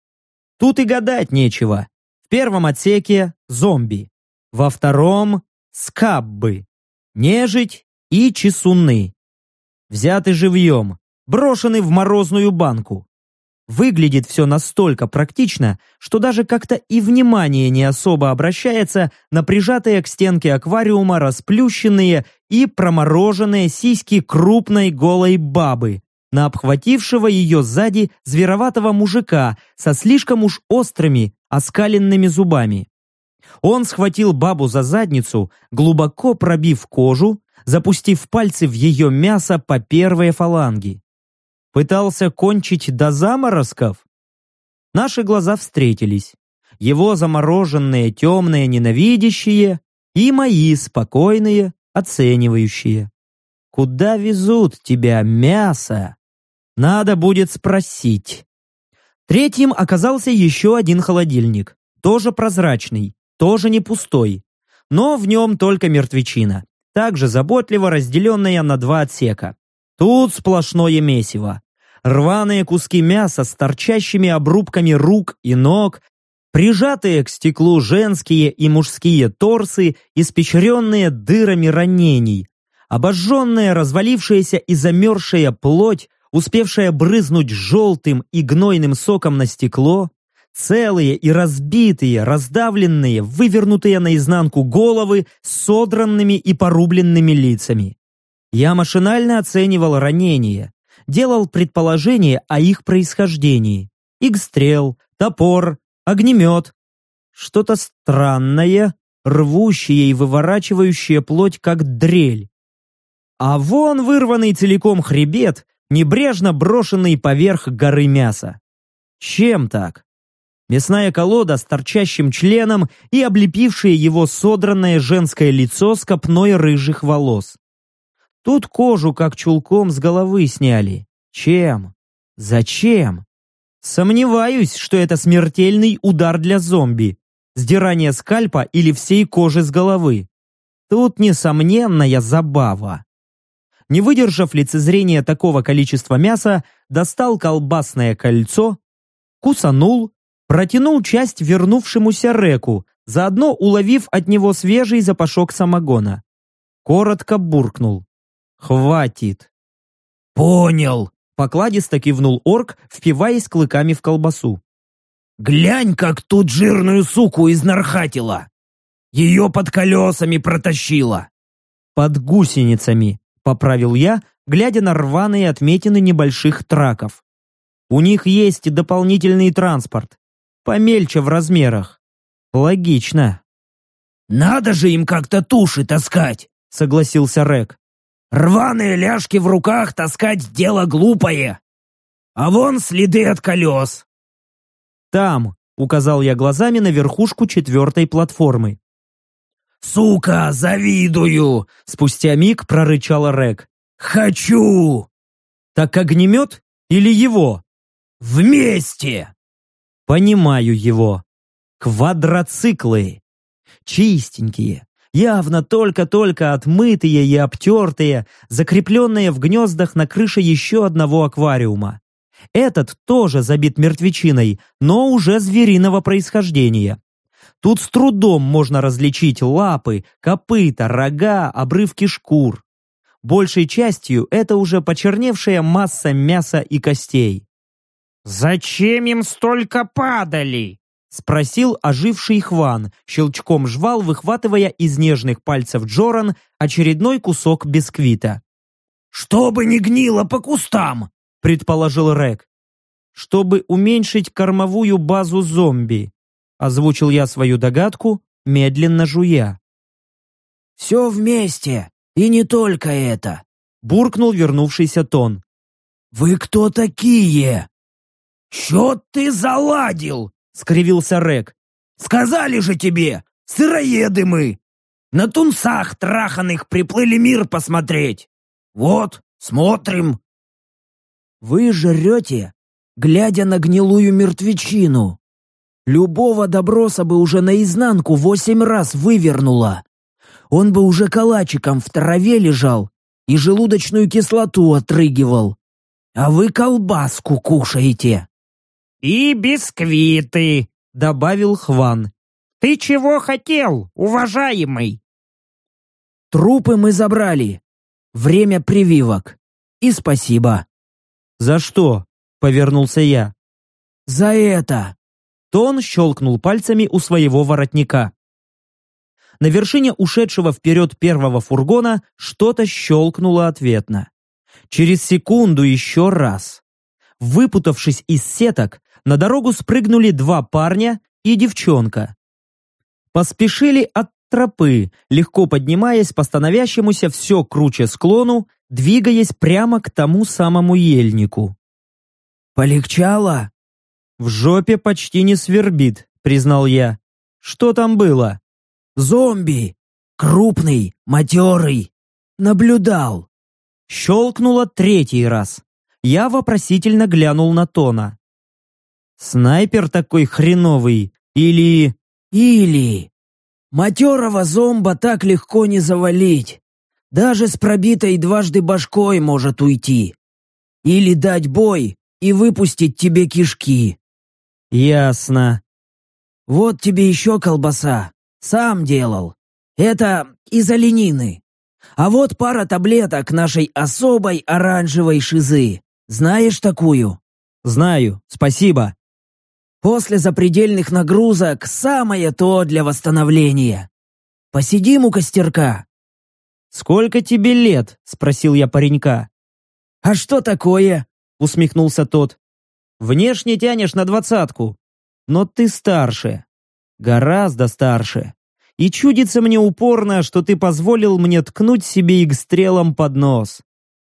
A: Тут и гадать нечего. В первом отсеке – зомби. Во втором – скаббы. Нежить и чесуны. Взяты живьем, брошены в морозную банку. Выглядит все настолько практично, что даже как-то и внимание не особо обращается на прижатые к стенке аквариума расплющенные и промороженные сиськи крупной голой бабы, на обхватившего ее сзади звероватого мужика со слишком уж острыми, оскаленными зубами. Он схватил бабу за задницу, глубоко пробив кожу, запустив пальцы в ее мясо по первой фаланге. Пытался кончить до заморозков? Наши глаза встретились. Его замороженные, темные, ненавидящие и мои спокойные, оценивающие. Куда везут тебя, мясо? Надо будет спросить. Третьим оказался еще один холодильник. Тоже прозрачный, тоже не пустой. Но в нем только мертвечина. Также заботливо разделенная на два отсека. Тут сплошное месиво. Рваные куски мяса с торчащими обрубками рук и ног, прижатые к стеклу женские и мужские торсы, испещренные дырами ранений, обожженная, развалившаяся и замерзшая плоть, успевшая брызнуть желтым и гнойным соком на стекло, целые и разбитые, раздавленные, вывернутые наизнанку головы с содранными и порубленными лицами. Я машинально оценивал ранения, делал предположения о их происхождении. Игстрел, топор, огнемет. Что-то странное, рвущее и выворачивающее плоть, как дрель. А вон вырванный целиком хребет, небрежно брошенный поверх горы мяса. Чем так? Мясная колода с торчащим членом и облепившее его содранное женское лицо с копной рыжих волос. Тут кожу как чулком с головы сняли. Чем? Зачем? Сомневаюсь, что это смертельный удар для зомби, сдирание скальпа или всей кожи с головы. Тут несомненная забава. Не выдержав лицезрения такого количества мяса, достал колбасное кольцо, кусанул, протянул часть вернувшемуся Реку, заодно уловив от него свежий запашок самогона. Коротко буркнул. «Хватит!»
D: «Понял!»
A: — покладисто кивнул орк, впиваясь клыками в колбасу.
D: «Глянь, как тут жирную суку изнархатила! Ее под колесами протащила!»
A: «Под гусеницами», — поправил я, глядя на рваные отметины небольших траков. «У них есть дополнительный транспорт, помельче в размерах. Логично».
D: «Надо же им как-то туши таскать!» — согласился Рек. «Рваные ляжки в руках таскать дело глупое! А вон следы от колес!»
A: «Там!» — указал я глазами на верхушку четвертой платформы.
D: «Сука, завидую!» — спустя миг прорычал Рек. «Хочу!»
A: «Так огнемет или его?»
D: «Вместе!»
A: «Понимаю его. Квадроциклы. Чистенькие, явно только-только отмытые и обтертые, закрепленные в гнездах на крыше еще одного аквариума. Этот тоже забит мертвечиной, но уже звериного происхождения. Тут с трудом можно различить лапы, копыта, рога, обрывки шкур. Большей частью это уже почерневшая масса мяса и костей.
B: «Зачем им столько падали?»
A: Спросил оживший Хван, щелчком жвал, выхватывая из нежных пальцев Джоран очередной кусок бисквита.
D: «Чтобы не гнило по кустам!»
A: предположил Рек. «Чтобы уменьшить кормовую базу зомби», озвучил я свою догадку, медленно жуя.
D: «Все вместе, и не только это»,
A: буркнул вернувшийся тон.
D: «Вы кто такие?» «Чё ты заладил?» — скривился Рек. «Сказали же тебе, сыроеды мы! На тунцах траханых приплыли мир посмотреть! Вот, смотрим!» «Вы жрете, глядя на гнилую мертвечину. Любого доброса бы уже наизнанку восемь раз вывернуло. Он бы уже калачиком в траве лежал и желудочную кислоту отрыгивал. А вы колбаску кушаете!»
B: «И бисквиты», — добавил Хван. «Ты чего хотел, уважаемый?»
D: «Трупы мы забрали. Время прививок. И спасибо».
A: «За что?» — повернулся я.
D: «За это!»
A: Тон щелкнул пальцами у своего воротника. На вершине ушедшего вперед первого фургона что-то щелкнуло ответно. Через секунду еще раз. Выпутавшись из сеток, на дорогу спрыгнули два парня и девчонка. Поспешили от тропы, легко поднимаясь по становящемуся все круче склону, двигаясь прямо к тому самому ельнику.
D: «Полегчало?»
A: «В жопе почти не свербит», — признал я. «Что там было?»
D: «Зомби! Крупный, матерый! Наблюдал!»
A: Щелкнуло третий раз. Я вопросительно глянул на Тона. Снайпер такой хреновый? Или...
D: Или... Матерого зомба так легко не завалить. Даже с пробитой дважды башкой может уйти. Или дать бой и выпустить тебе кишки.
A: Ясно.
D: Вот тебе еще колбаса. Сам делал. Это из оленины. А вот пара таблеток нашей особой оранжевой шизы. Знаешь такую?
A: Знаю, спасибо.
D: После запредельных нагрузок самое то для восстановления. Посидим у костерка.
A: «Сколько тебе лет?» — спросил я паренька.
D: «А что такое?» — усмехнулся тот.
A: «Внешне тянешь на двадцатку, но ты старше. Гораздо старше. И чудится мне упорно, что ты позволил мне ткнуть себе игстрелом под нос.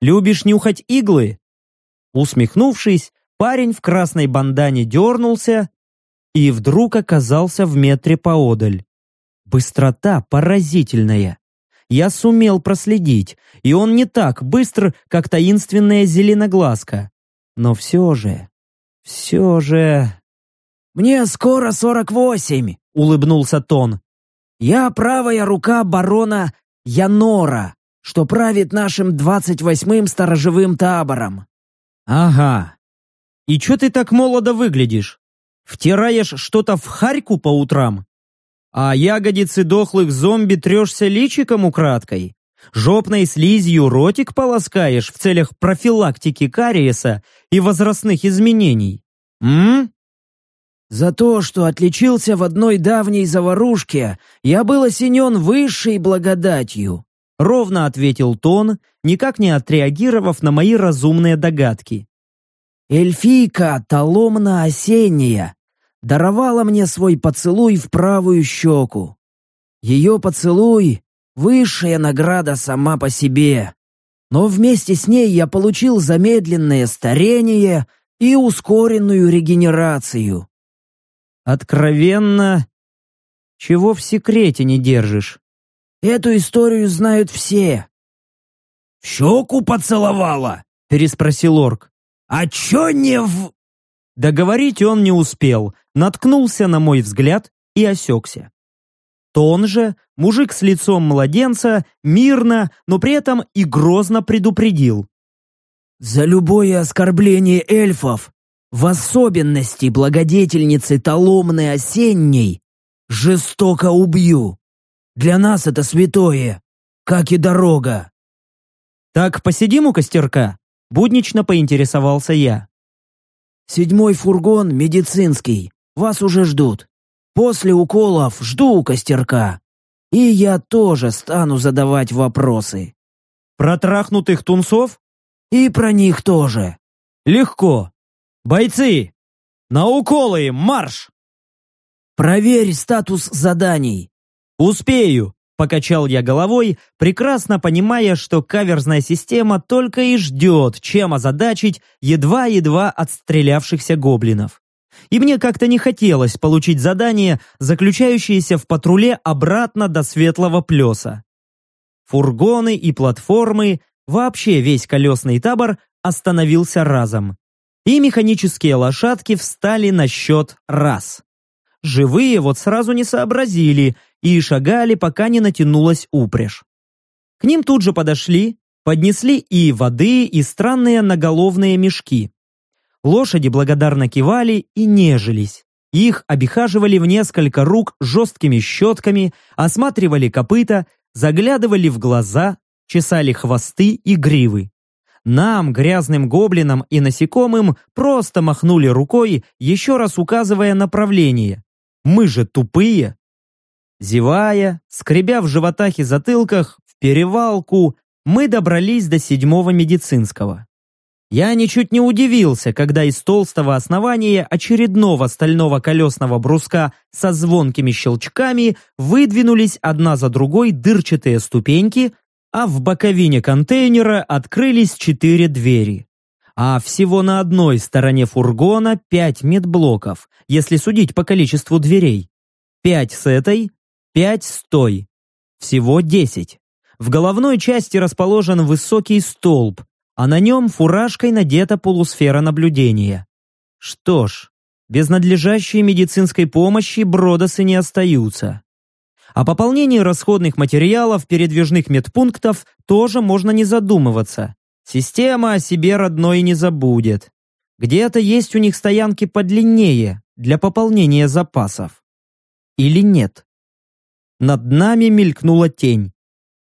A: Любишь нюхать иглы?» Усмехнувшись, Парень в красной бандане дернулся и вдруг оказался в метре поодаль. Быстрота поразительная. Я сумел проследить, и он не так быстр, как таинственная зеленоглазка. Но все же, Все же...
D: «Мне скоро сорок восемь», — улыбнулся Тон. «Я правая рука барона Янора, что правит нашим двадцать восьмым сторожевым табором».
A: «Ага. И чё ты так молодо выглядишь? Втираешь что-то в харьку по утрам? А ягодицы дохлых зомби трешься личиком украдкой? Жопной слизью ротик полоскаешь в целях профилактики кариеса и возрастных изменений? М?
D: За то, что отличился в одной давней заварушке, я был осенен высшей благодатью.
A: Ровно ответил Тон, никак не отреагировав на мои разумные догадки.
D: Эльфийка Толомна-осенняя даровала мне свой поцелуй в правую щеку. Ее поцелуй — высшая награда сама по себе. Но вместе с ней я получил замедленное старение и ускоренную регенерацию.
A: Откровенно, чего в секрете не держишь?
D: Эту историю знают все.
B: «В щеку поцеловала?» — переспросил орк. «А чё не в...»
A: Договорить он не успел, наткнулся на мой взгляд и осекся. Тон же, мужик с лицом младенца, мирно, но при этом и грозно предупредил.
D: «За любое оскорбление эльфов, в особенности благодетельницы Толомны Осенней, жестоко убью. Для нас это святое, как и дорога».
A: «Так посидим у костерка?» — буднично поинтересовался я.
D: «Седьмой фургон медицинский, вас уже ждут. После уколов жду у костерка. И я тоже стану задавать вопросы».
A: «Про трахнутых тунцов?»
D: «И про них тоже».
A: «Легко. Бойцы! На уколы марш!»
D: «Проверь статус заданий».
A: «Успею», — покачал я головой, прекрасно понимая, что каверзная система только и ждет, чем озадачить едва-едва отстрелявшихся гоблинов. И мне как-то не хотелось получить задание, заключающееся в патруле обратно до Светлого Плеса. Фургоны и платформы, вообще весь колесный табор остановился разом и механические лошадки встали на счет раз. Живые вот сразу не сообразили и шагали, пока не натянулась упряжь. К ним тут же подошли, поднесли и воды, и странные наголовные мешки. Лошади благодарно кивали и нежились. Их обихаживали в несколько рук жесткими щетками, осматривали копыта, заглядывали в глаза, чесали хвосты и гривы. Нам, грязным гоблинам и насекомым, просто махнули рукой, еще раз указывая направление. Мы же тупые. Зевая, скребя в животах и затылках, в перевалку, мы добрались до седьмого медицинского. Я ничуть не удивился, когда из толстого основания очередного стального колесного бруска со звонкими щелчками выдвинулись одна за другой дырчатые ступеньки, а в боковине контейнера открылись четыре двери. А всего на одной стороне фургона пять медблоков, если судить по количеству дверей. Пять с этой, пять с той. Всего десять. В головной части расположен высокий столб, а на нем фуражкой надета полусфера наблюдения. Что ж, без надлежащей медицинской помощи бродосы не остаются. О пополнении расходных материалов передвижных медпунктов тоже можно не задумываться. Система о себе родной не забудет. Где-то есть у них стоянки подлиннее для пополнения запасов. Или нет? Над нами мелькнула тень.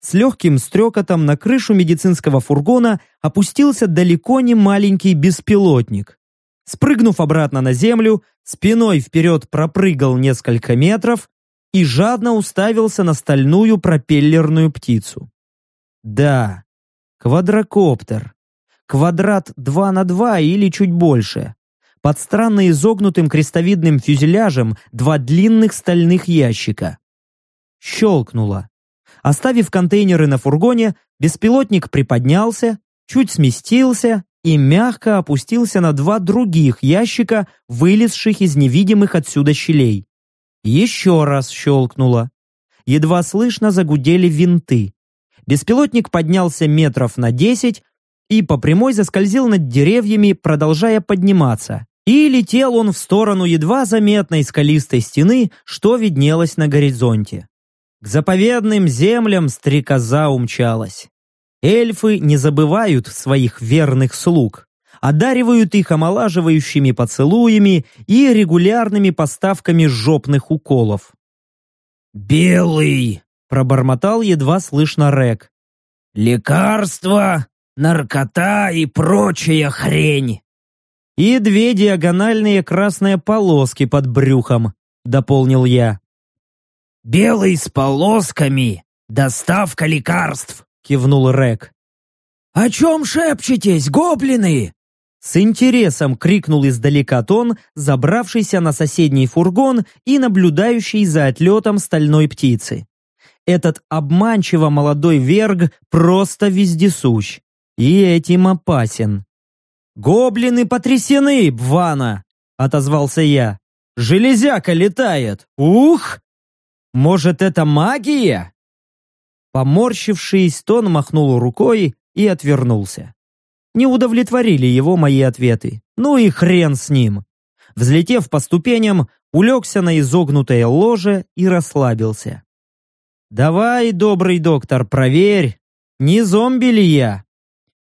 A: С легким стрекотом на крышу медицинского фургона опустился далеко не маленький беспилотник. Спрыгнув обратно на землю, спиной вперед пропрыгал несколько метров и жадно уставился на стальную пропеллерную птицу. Да, квадрокоптер. Квадрат 2 на 2 или чуть больше. Под странно изогнутым крестовидным фюзеляжем два длинных стальных ящика. Щелкнуло. Оставив контейнеры на фургоне, беспилотник приподнялся, чуть сместился и мягко опустился на два других ящика, вылезших из невидимых отсюда щелей. Еще раз щелкнуло. Едва слышно загудели винты. Беспилотник поднялся метров на десять и по прямой заскользил над деревьями, продолжая подниматься. И летел он в сторону едва заметной скалистой стены, что виднелось на горизонте. К заповедным землям стрекоза умчалась. Эльфы не забывают своих верных слуг, одаривают их омолаживающими поцелуями и регулярными поставками жопных уколов.
B: «Белый!» — пробормотал едва слышно Рек. «Лекарства, наркота и прочая хрень!»
A: «И две диагональные красные полоски под брюхом», — дополнил я.
B: «Белый с полосками! Доставка лекарств!» — кивнул Рек.
D: «О чем шепчетесь, гоблины?»
A: С интересом крикнул издалека Тон, забравшийся на соседний фургон и наблюдающий за отлетом стальной птицы. Этот обманчиво молодой верг просто вездесущ. И этим опасен. «Гоблины потрясены, Бвана!» — отозвался я. «Железяка летает! Ух! Может, это магия?» Поморщившись, Тон махнул рукой и отвернулся. Не удовлетворили его мои ответы. Ну и хрен с ним. Взлетев по ступеням, улегся на изогнутое ложе и расслабился. «Давай, добрый доктор, проверь, не зомби ли я?»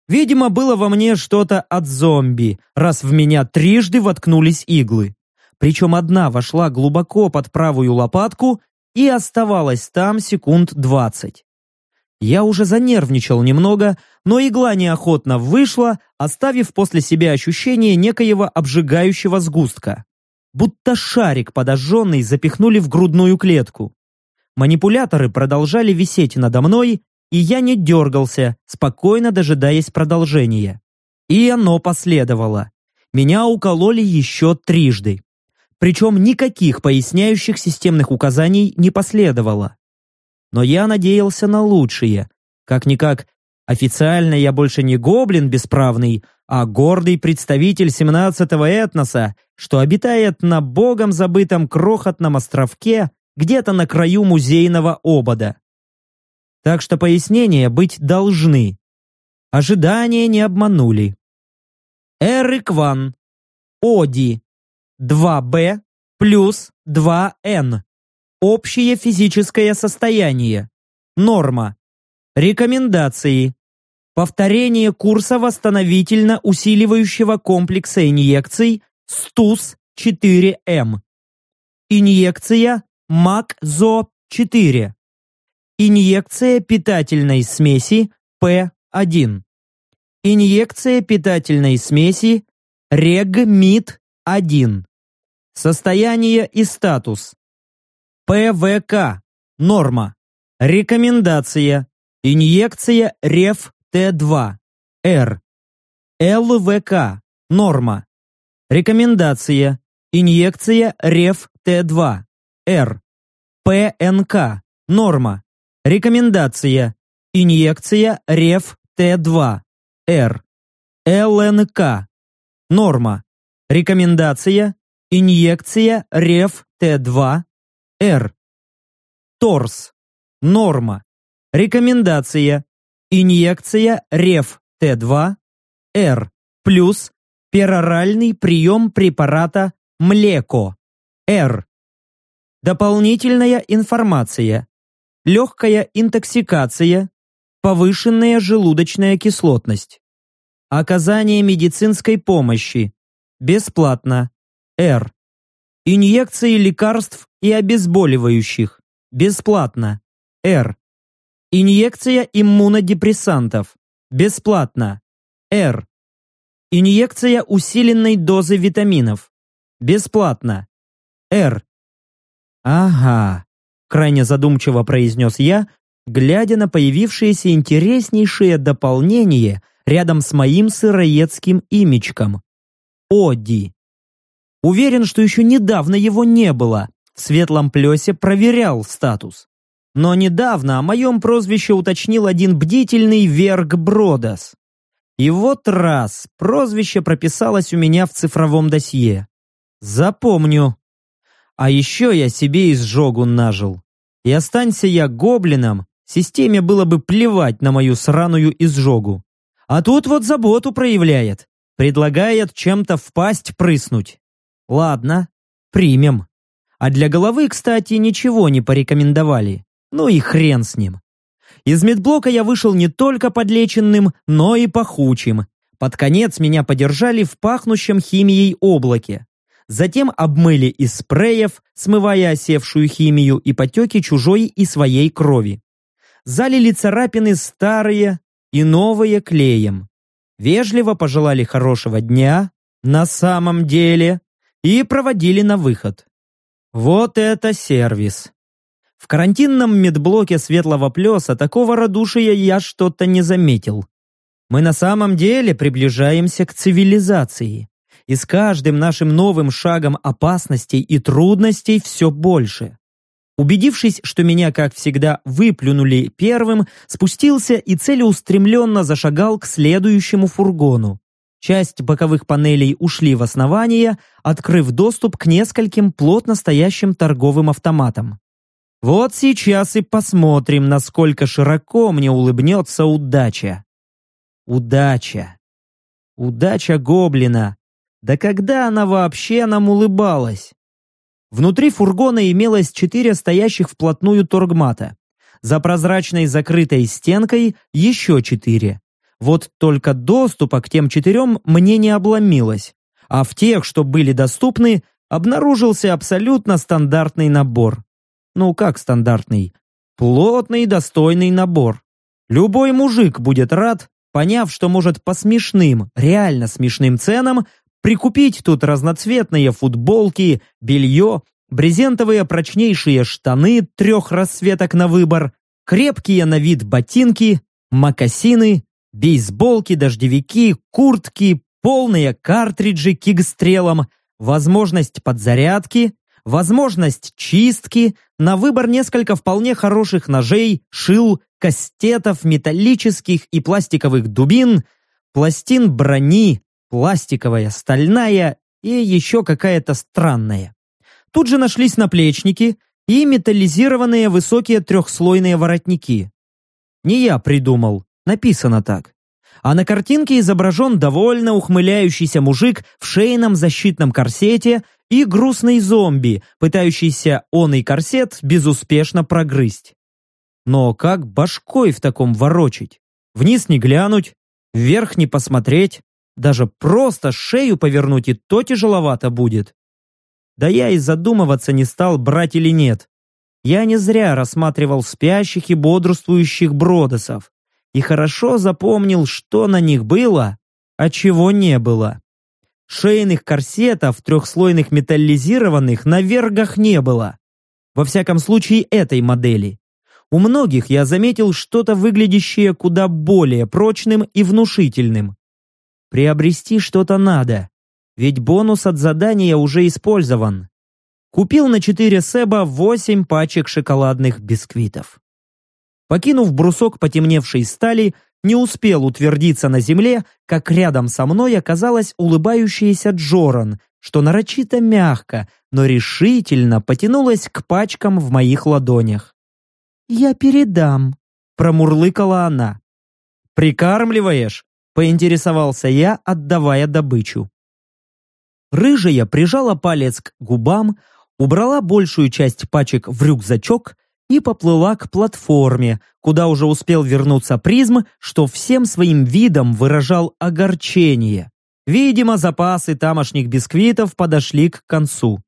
A: Видимо, было во мне что-то от зомби, раз в меня трижды воткнулись иглы. Причем одна вошла глубоко под правую лопатку и оставалась там секунд двадцать. Я уже занервничал немного, но игла неохотно вышла, оставив после себя ощущение некоего обжигающего сгустка. Будто шарик подожженный запихнули в грудную клетку. Манипуляторы продолжали висеть надо мной, и я не дергался, спокойно дожидаясь продолжения. И оно последовало. Меня укололи еще трижды. Причем никаких поясняющих системных указаний не последовало. Но я надеялся на лучшее. Как-никак, официально я больше не гоблин бесправный, а гордый представитель 17-го этноса, что обитает на богом забытом крохотном островке где-то на краю музейного обода. Так что пояснения быть должны. Ожидания не обманули. Эрик Ван. Оди. 2Б плюс 2Н. Общее физическое состояние. Норма. Рекомендации. Повторение курса восстановительно-усиливающего комплекса инъекций СТУС-4М. Инъекция МАКЗО-4. Инъекция питательной смеси П1. Инъекция питательной смеси РЕГМИТ-1. Состояние и статус. ПВК. Норма. Рекомендация. Инъекция РЕФ-Т2. Р. ЛВК. Норма. Рекомендация. Инъекция РЕФ-Т2. Р. ПНК. Норма. Рекомендация. Инъекция РЕФ-Т2. Р. ЛНК. Норма. Рекомендация. Инъекция РЕФ-Т2. Р. Торс. Норма. Рекомендация. Инъекция РЕФ-Т2. Р. Плюс пероральный прием препарата Млеко. Р. Дополнительная информация. Легкая интоксикация. Повышенная желудочная кислотность. Оказание медицинской помощи. Бесплатно. Р. Инъекции лекарств и обезболивающих. Бесплатно. Р. Инъекция иммунодепрессантов. Бесплатно. Р. Инъекция усиленной дозы витаминов. Бесплатно. Р. «Ага», — крайне задумчиво произнес я, глядя на появившееся интереснейшее дополнение рядом с моим сыроедским имечком. Оди. Уверен, что еще недавно его не было. В светлом плесе проверял статус. Но недавно о моем прозвище уточнил один бдительный Верг Бродас. И вот раз прозвище прописалось у меня в цифровом досье. Запомню. А еще я себе изжогу нажил. И останься я гоблином, системе было бы плевать на мою сраную изжогу. А тут вот заботу проявляет. Предлагает чем-то впасть прыснуть. Ладно, примем. А для головы, кстати, ничего не порекомендовали. Ну и хрен с ним. Из медблока я вышел не только подлеченным, но и пахучим. Под конец меня подержали в пахнущем химией облаке. Затем обмыли из спреев, смывая осевшую химию и потеки чужой и своей крови. Залили царапины старые и новые клеем. Вежливо пожелали хорошего дня, на самом деле, и проводили на выход. Вот это сервис. В карантинном медблоке Светлого Плеса такого радушия я что-то не заметил. Мы на самом деле приближаемся к цивилизации. И с каждым нашим новым шагом опасностей и трудностей все больше. Убедившись, что меня, как всегда, выплюнули первым, спустился и целеустремленно зашагал к следующему фургону. Часть боковых панелей ушли в основание, открыв доступ к нескольким плотно стоящим торговым автоматам. Вот сейчас и посмотрим, насколько широко мне улыбнется удача. Удача. Удача гоблина. Да когда она вообще нам улыбалась? Внутри фургона имелось четыре стоящих вплотную торгмата. За прозрачной закрытой стенкой еще четыре. Вот только доступа к тем четырем мне не обломилось. А в тех, что были доступны, обнаружился абсолютно стандартный набор. Ну как стандартный? Плотный достойный набор. Любой мужик будет рад, поняв, что может по смешным, реально смешным ценам прикупить тут разноцветные футболки, белье, брезентовые прочнейшие штаны трех расцветок на выбор, крепкие на вид ботинки, мокасины, бейсболки, дождевики, куртки, полные картриджи кигстрелом, возможность подзарядки, возможность чистки, на выбор несколько вполне хороших ножей, шил, кастетов, металлических и пластиковых дубин, пластин брони, пластиковая, стальная и еще какая-то странная. Тут же нашлись наплечники и металлизированные высокие трехслойные воротники. Не я придумал, написано так а на картинке изображен довольно ухмыляющийся мужик в шейном защитном корсете и грустный зомби, пытающийся он и корсет безуспешно прогрызть. Но как башкой в таком ворочить? Вниз не глянуть, вверх не посмотреть, даже просто шею повернуть и то тяжеловато будет. Да я и задумываться не стал, брать или нет. Я не зря рассматривал спящих и бодрствующих бродосов и хорошо запомнил, что на них было, а чего не было. Шейных корсетов, трехслойных металлизированных, на вергах не было. Во всяком случае, этой модели. У многих я заметил что-то выглядящее куда более прочным и внушительным. Приобрести что-то надо, ведь бонус от задания уже использован. Купил на 4 себа 8 пачек шоколадных бисквитов. Покинув брусок потемневшей стали, не успел утвердиться на земле, как рядом со мной оказалась улыбающаяся Джоран, что нарочито мягко, но решительно потянулась к пачкам в моих ладонях.
C: «Я передам», — промурлыкала она.
A: «Прикармливаешь?» — поинтересовался я, отдавая добычу. Рыжая прижала палец к губам, убрала большую часть пачек в рюкзачок и поплыла к платформе, куда уже успел вернуться призм, что всем своим видом выражал огорчение. Видимо, запасы тамошних бисквитов подошли к концу.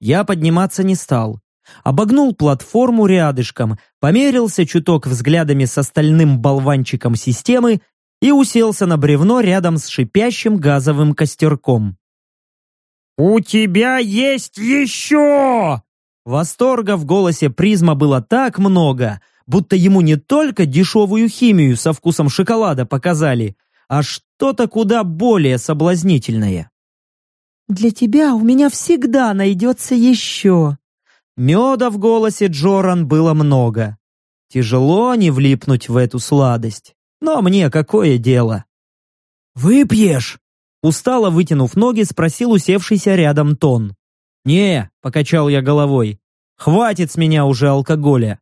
A: Я подниматься не стал. Обогнул платформу рядышком, померился чуток взглядами с остальным болванчиком системы и уселся на бревно рядом с шипящим газовым костерком. «У тебя есть еще!» Восторга в голосе призма было так много, будто ему не только дешевую химию со вкусом шоколада показали, а что-то куда более соблазнительное.
C: «Для тебя у меня всегда найдется еще».
A: Меда в голосе Джоран было много. Тяжело не влипнуть в эту сладость. Но мне какое дело?
D: «Выпьешь?»
A: Устало вытянув ноги, спросил усевшийся рядом Тон. «Не», — покачал я головой, — «хватит с меня уже алкоголя».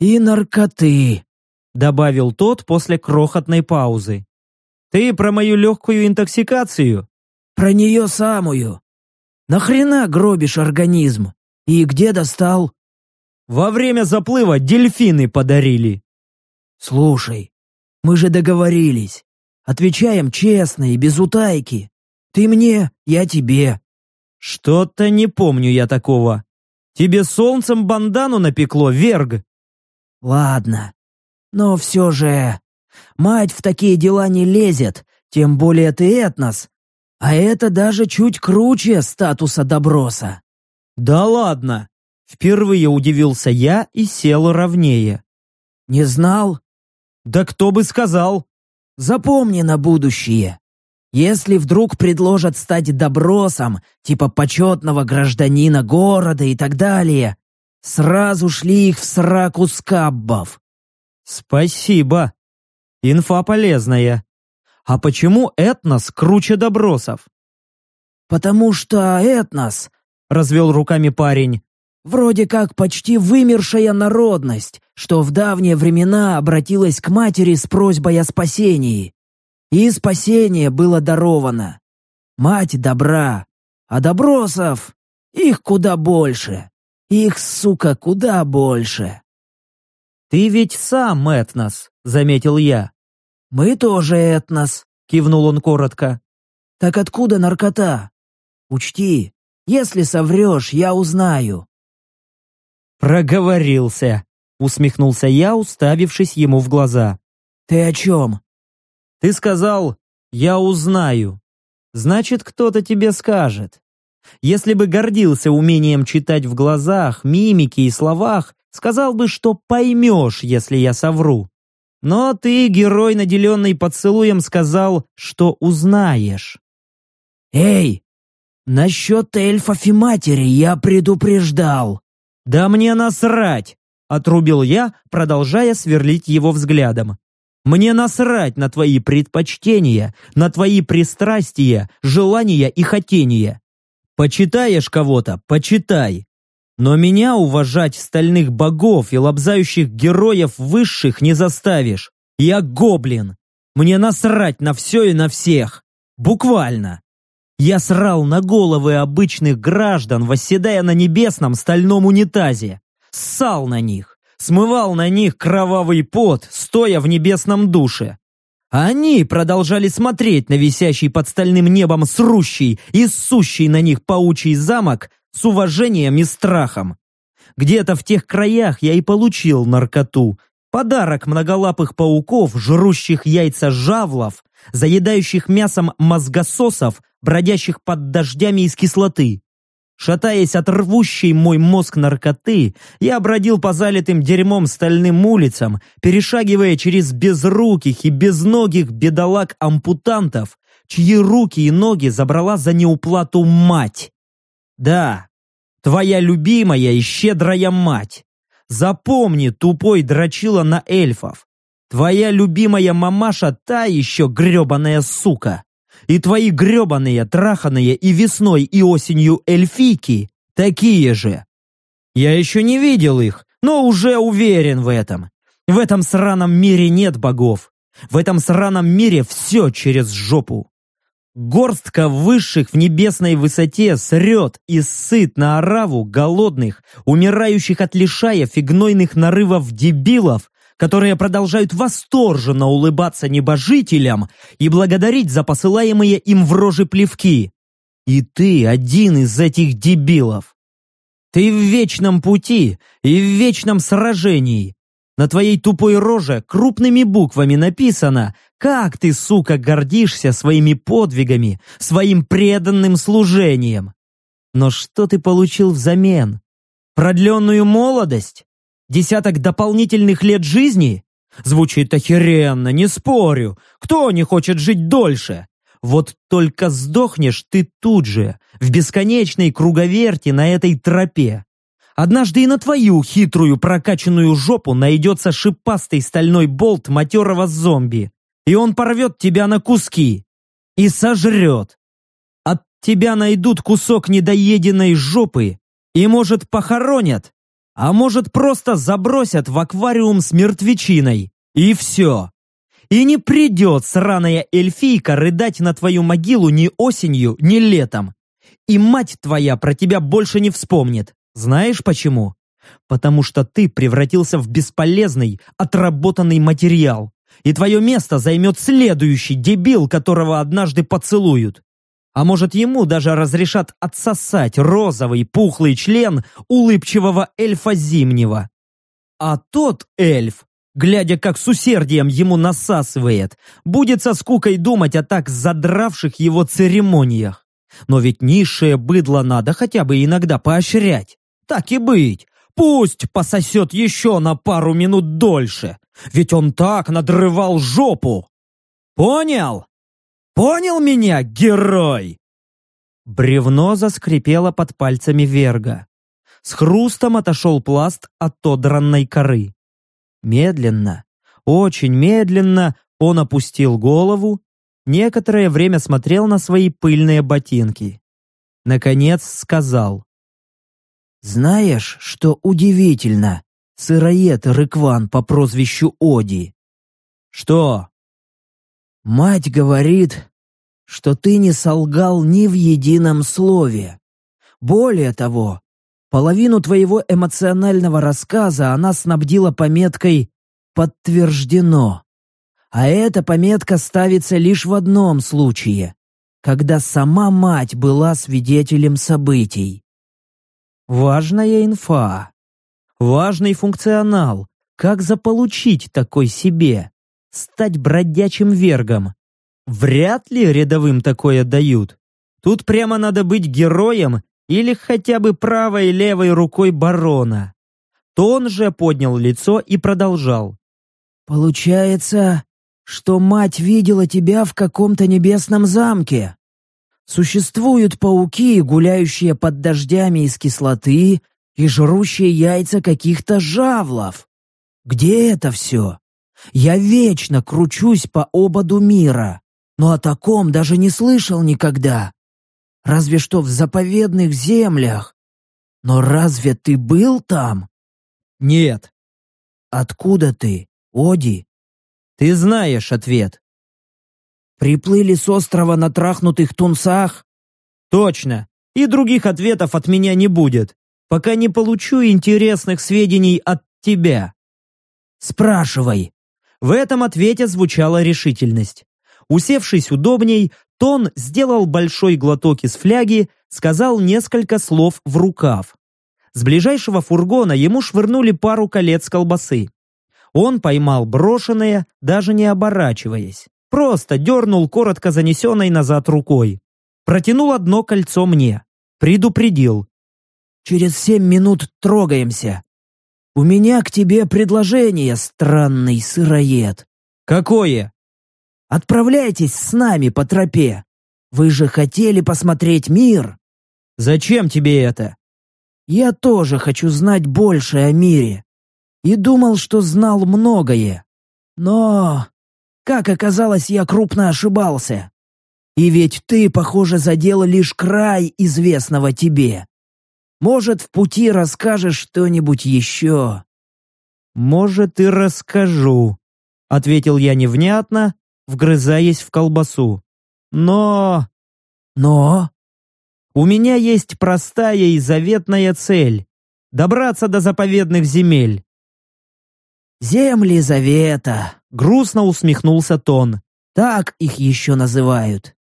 D: «И наркоты», —
A: добавил тот после крохотной паузы. Ты про мою легкую интоксикацию?
D: Про нее самую. Нахрена гробишь организм? И где достал?
A: Во время заплыва дельфины подарили.
D: Слушай, мы же договорились. Отвечаем честно и без утайки. Ты мне, я тебе.
A: Что-то не помню я такого. Тебе солнцем бандану напекло, Верг?
D: Ладно. Но все же... Мать в такие дела не лезет, тем более ты этнос. А это даже чуть круче статуса доброса.
A: Да ладно. Впервые удивился я и сел ровнее.
D: Не знал?
A: Да кто бы сказал.
D: Запомни на будущее. Если вдруг предложат стать добросом, типа почетного гражданина города и так далее, сразу шли их в сраку скаббов.
A: Спасибо. Инфа полезная. А почему этнос круче добросов?
D: Потому что этнос, развел руками парень, вроде как почти вымершая народность, что в давние времена обратилась к матери с просьбой о спасении. И спасение было даровано. Мать добра, а добросов их куда больше. Их, сука, куда больше.
A: «Ты ведь сам этнос», — заметил я.
D: «Мы тоже этнос», — кивнул он коротко. «Так откуда наркота? Учти, если соврешь, я узнаю».
A: «Проговорился», — усмехнулся я, уставившись ему в глаза.
D: «Ты о чем?»
A: Ты сказал «я узнаю». Значит, кто-то тебе скажет. Если бы гордился умением читать в глазах, мимике и словах, сказал бы, что поймешь, если я совру. Но ты, герой, наделенный поцелуем, сказал, что узнаешь.
D: «Эй, насчет эльфов и матери я предупреждал».
A: «Да мне насрать!» — отрубил я, продолжая сверлить его взглядом. Мне насрать на твои предпочтения, на твои пристрастия, желания и хотения. Почитаешь кого-то, почитай. Но меня уважать стальных богов и лобзающих героев высших не заставишь. Я гоблин. Мне насрать на все и на всех. Буквально. Я срал на головы обычных граждан, восседая на небесном стальном унитазе. Ссал на них смывал на них кровавый пот, стоя в небесном душе. они продолжали смотреть на висящий под стальным небом срущий и ссущий на них паучий замок с уважением и страхом. Где-то в тех краях я и получил наркоту, подарок многолапых пауков, жрущих яйца жавлов, заедающих мясом мозгососов, бродящих под дождями из кислоты. Шатаясь от рвущей мой мозг наркоты, я бродил по залитым дерьмом стальным улицам, перешагивая через безруких и безногих бедолаг-ампутантов, чьи руки и ноги забрала за неуплату мать. Да, твоя любимая и щедрая мать. Запомни, тупой дрочила на эльфов. Твоя любимая мамаша та еще гребаная сука. И твои гребаные, траханые и весной, и осенью эльфийки такие же. Я еще не видел их, но уже уверен в этом. В этом сраном мире нет богов. В этом сраном мире все через жопу. Горстка высших в небесной высоте срет и сыт на ораву голодных, умирающих от лишаев и нарывов дебилов, которые продолжают восторженно улыбаться небожителям и благодарить за посылаемые им в рожи плевки. И ты один из этих дебилов. Ты в вечном пути и в вечном сражении. На твоей тупой роже крупными буквами написано, как ты, сука, гордишься своими подвигами, своим преданным служением. Но что ты получил взамен? Продленную молодость? Десяток дополнительных лет жизни? Звучит охеренно, не спорю. Кто не хочет жить дольше? Вот только сдохнешь ты тут же, в бесконечной круговерти на этой тропе. Однажды и на твою хитрую прокачанную жопу найдется шипастый стальной болт матерого зомби, и он порвет тебя на куски и сожрет. От тебя найдут кусок недоеденной жопы и, может, похоронят, а может просто забросят в аквариум с мертвечиной. И все. И не придет сраная эльфийка рыдать на твою могилу ни осенью, ни летом. И мать твоя про тебя больше не вспомнит. Знаешь почему? Потому что ты превратился в бесполезный, отработанный материал. И твое место займет следующий дебил, которого однажды поцелуют. А может, ему даже разрешат отсосать розовый пухлый член улыбчивого эльфа зимнего. А тот эльф, глядя, как с усердием ему насасывает, будет со скукой думать о так задравших его церемониях. Но ведь низшее быдло надо хотя бы иногда поощрять. Так и быть. Пусть пососет еще на пару минут дольше. Ведь он так надрывал жопу. Понял? Понял меня, герой? Бревно заскрипело под пальцами Верга. С хрустом отошел пласт отодранной коры. Медленно, очень медленно он опустил голову, некоторое время смотрел на свои пыльные ботинки. Наконец сказал.
D: «Знаешь, что удивительно, сыроед Рыкван по прозвищу Оди?»
A: «Что?»
D: «Мать говорит, что ты не солгал ни в едином слове. Более того, половину твоего эмоционального рассказа она снабдила пометкой «Подтверждено». А эта пометка ставится лишь в одном случае, когда сама мать была свидетелем событий.
A: Важная инфа. Важный функционал. Как заполучить такой себе? Стать бродячим вергом. Вряд ли рядовым такое дают. Тут прямо надо быть героем или хотя бы правой и левой рукой барона. Тон же поднял лицо и продолжал.
D: «Получается, что мать видела тебя в каком-то небесном замке. Существуют пауки, гуляющие под дождями из кислоты и жрущие яйца каких-то жавлов. Где это все? Я вечно кручусь по ободу мира, но о таком даже не слышал никогда. Разве что в заповедных землях. Но разве ты был там?
A: Нет.
D: Откуда ты, Оди?
A: Ты знаешь ответ.
D: Приплыли с острова на трахнутых тунцах?
A: Точно. И других ответов от меня не будет, пока не получу интересных сведений от тебя.
D: Спрашивай.
A: В этом ответе звучала решительность. Усевшись удобней, Тон сделал большой глоток из фляги, сказал несколько слов в рукав. С ближайшего фургона ему швырнули пару колец колбасы. Он поймал брошенное, даже не оборачиваясь. Просто дернул коротко занесенной назад рукой. Протянул одно кольцо мне. Предупредил.
D: «Через семь минут трогаемся. У меня к тебе предложение, странный сыроед».
A: «Какое?»
D: «Отправляйтесь с нами по тропе. Вы же хотели посмотреть мир».
A: «Зачем тебе это?»
D: «Я тоже хочу знать больше о мире и думал, что знал многое. Но, как оказалось, я крупно ошибался. И ведь ты, похоже, задела лишь край известного тебе. Может, в пути расскажешь что-нибудь еще?»
A: «Может, и расскажу», — ответил я невнятно, вгрызаясь в колбасу. «Но...»
D: «Но...»
A: «У меня есть простая и заветная цель — добраться до заповедных земель.
D: «Земли Завета», — грустно усмехнулся Тон. «Так их еще называют.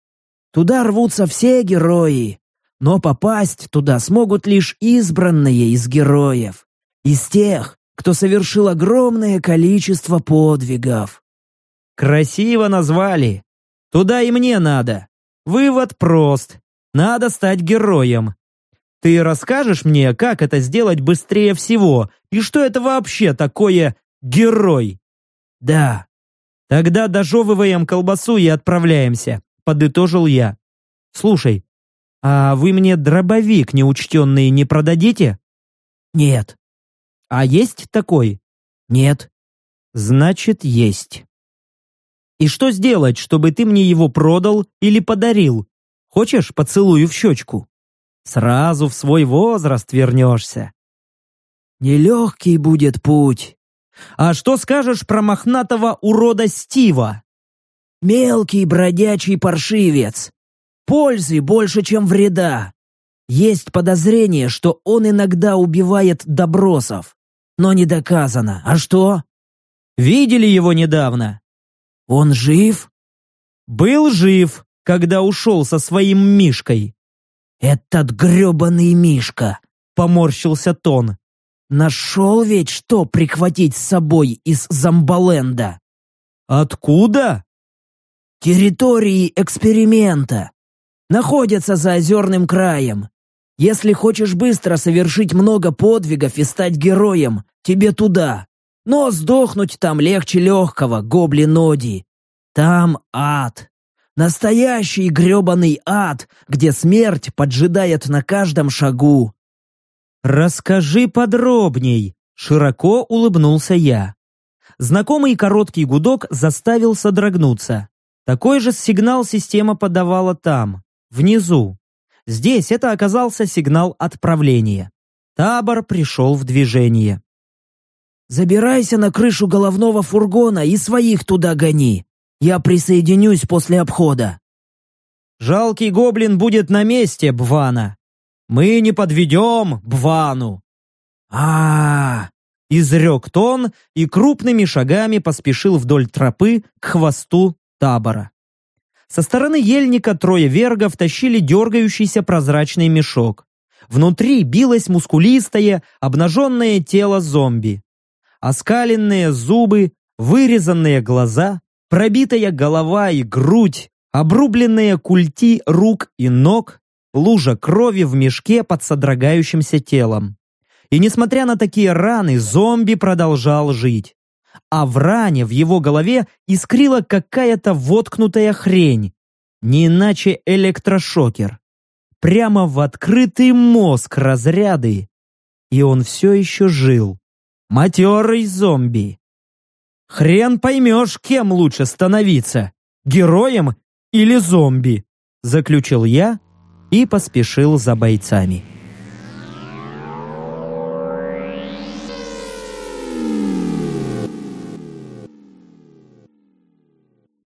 D: Туда рвутся все герои, но попасть туда смогут лишь избранные из героев, из тех, кто совершил огромное количество подвигов».
A: «Красиво назвали. Туда и мне надо. Вывод прост. Надо стать героем. Ты расскажешь мне, как это сделать быстрее всего, и что это вообще такое герой.
D: Да.
A: Тогда дожевываем колбасу и отправляемся, подытожил я. Слушай, а вы мне дробовик неучтенный не продадите?
D: Нет.
A: А есть такой?
D: Нет.
A: Значит, есть. И что сделать, чтобы ты мне его продал или подарил? Хочешь, поцелую в щечку? Сразу в свой возраст вернешься.
D: Нелегкий будет путь,
A: А что скажешь про мохнатого урода Стива?
D: Мелкий бродячий паршивец. Пользы больше, чем вреда. Есть подозрение, что он иногда убивает добросов. Но не доказано. А что?
A: Видели его недавно?
D: Он жив?
A: Был жив, когда ушел со своим Мишкой.
D: Этот гребаный Мишка,
A: поморщился Тон.
D: Нашел ведь что прихватить с собой из Замбаленда.
A: Откуда?
D: Территории эксперимента. Находятся за озерным краем. Если хочешь быстро совершить много подвигов и стать героем, тебе туда. Но сдохнуть там легче легкого, гоблин Оди. Там ад. Настоящий гребаный ад, где смерть поджидает на каждом шагу.
A: «Расскажи подробней», — широко улыбнулся я. Знакомый короткий гудок заставил содрогнуться. Такой же сигнал система подавала там, внизу. Здесь это оказался сигнал отправления. Табор пришел в движение.
D: «Забирайся на крышу головного фургона и своих туда гони. Я присоединюсь после обхода».
A: «Жалкий гоблин будет на месте, Бвана. Мы не подведем Бвану».
D: А, -а, -а
A: изрек Тон и крупными шагами поспешил вдоль тропы к хвосту табора. Со стороны ельника трое вергов тащили дергающийся прозрачный мешок. Внутри билось мускулистое, обнаженное тело зомби. Оскаленные зубы, вырезанные глаза, пробитая голова и грудь, обрубленные культи рук и ног, лужа крови в мешке под содрогающимся телом. И несмотря на такие раны, зомби продолжал жить а в ране в его голове искрила какая-то воткнутая хрень. Не иначе электрошокер. Прямо в открытый мозг разряды. И он все еще жил. Матерый зомби. Хрен поймешь, кем лучше становиться. Героем или зомби, заключил я и поспешил за бойцами.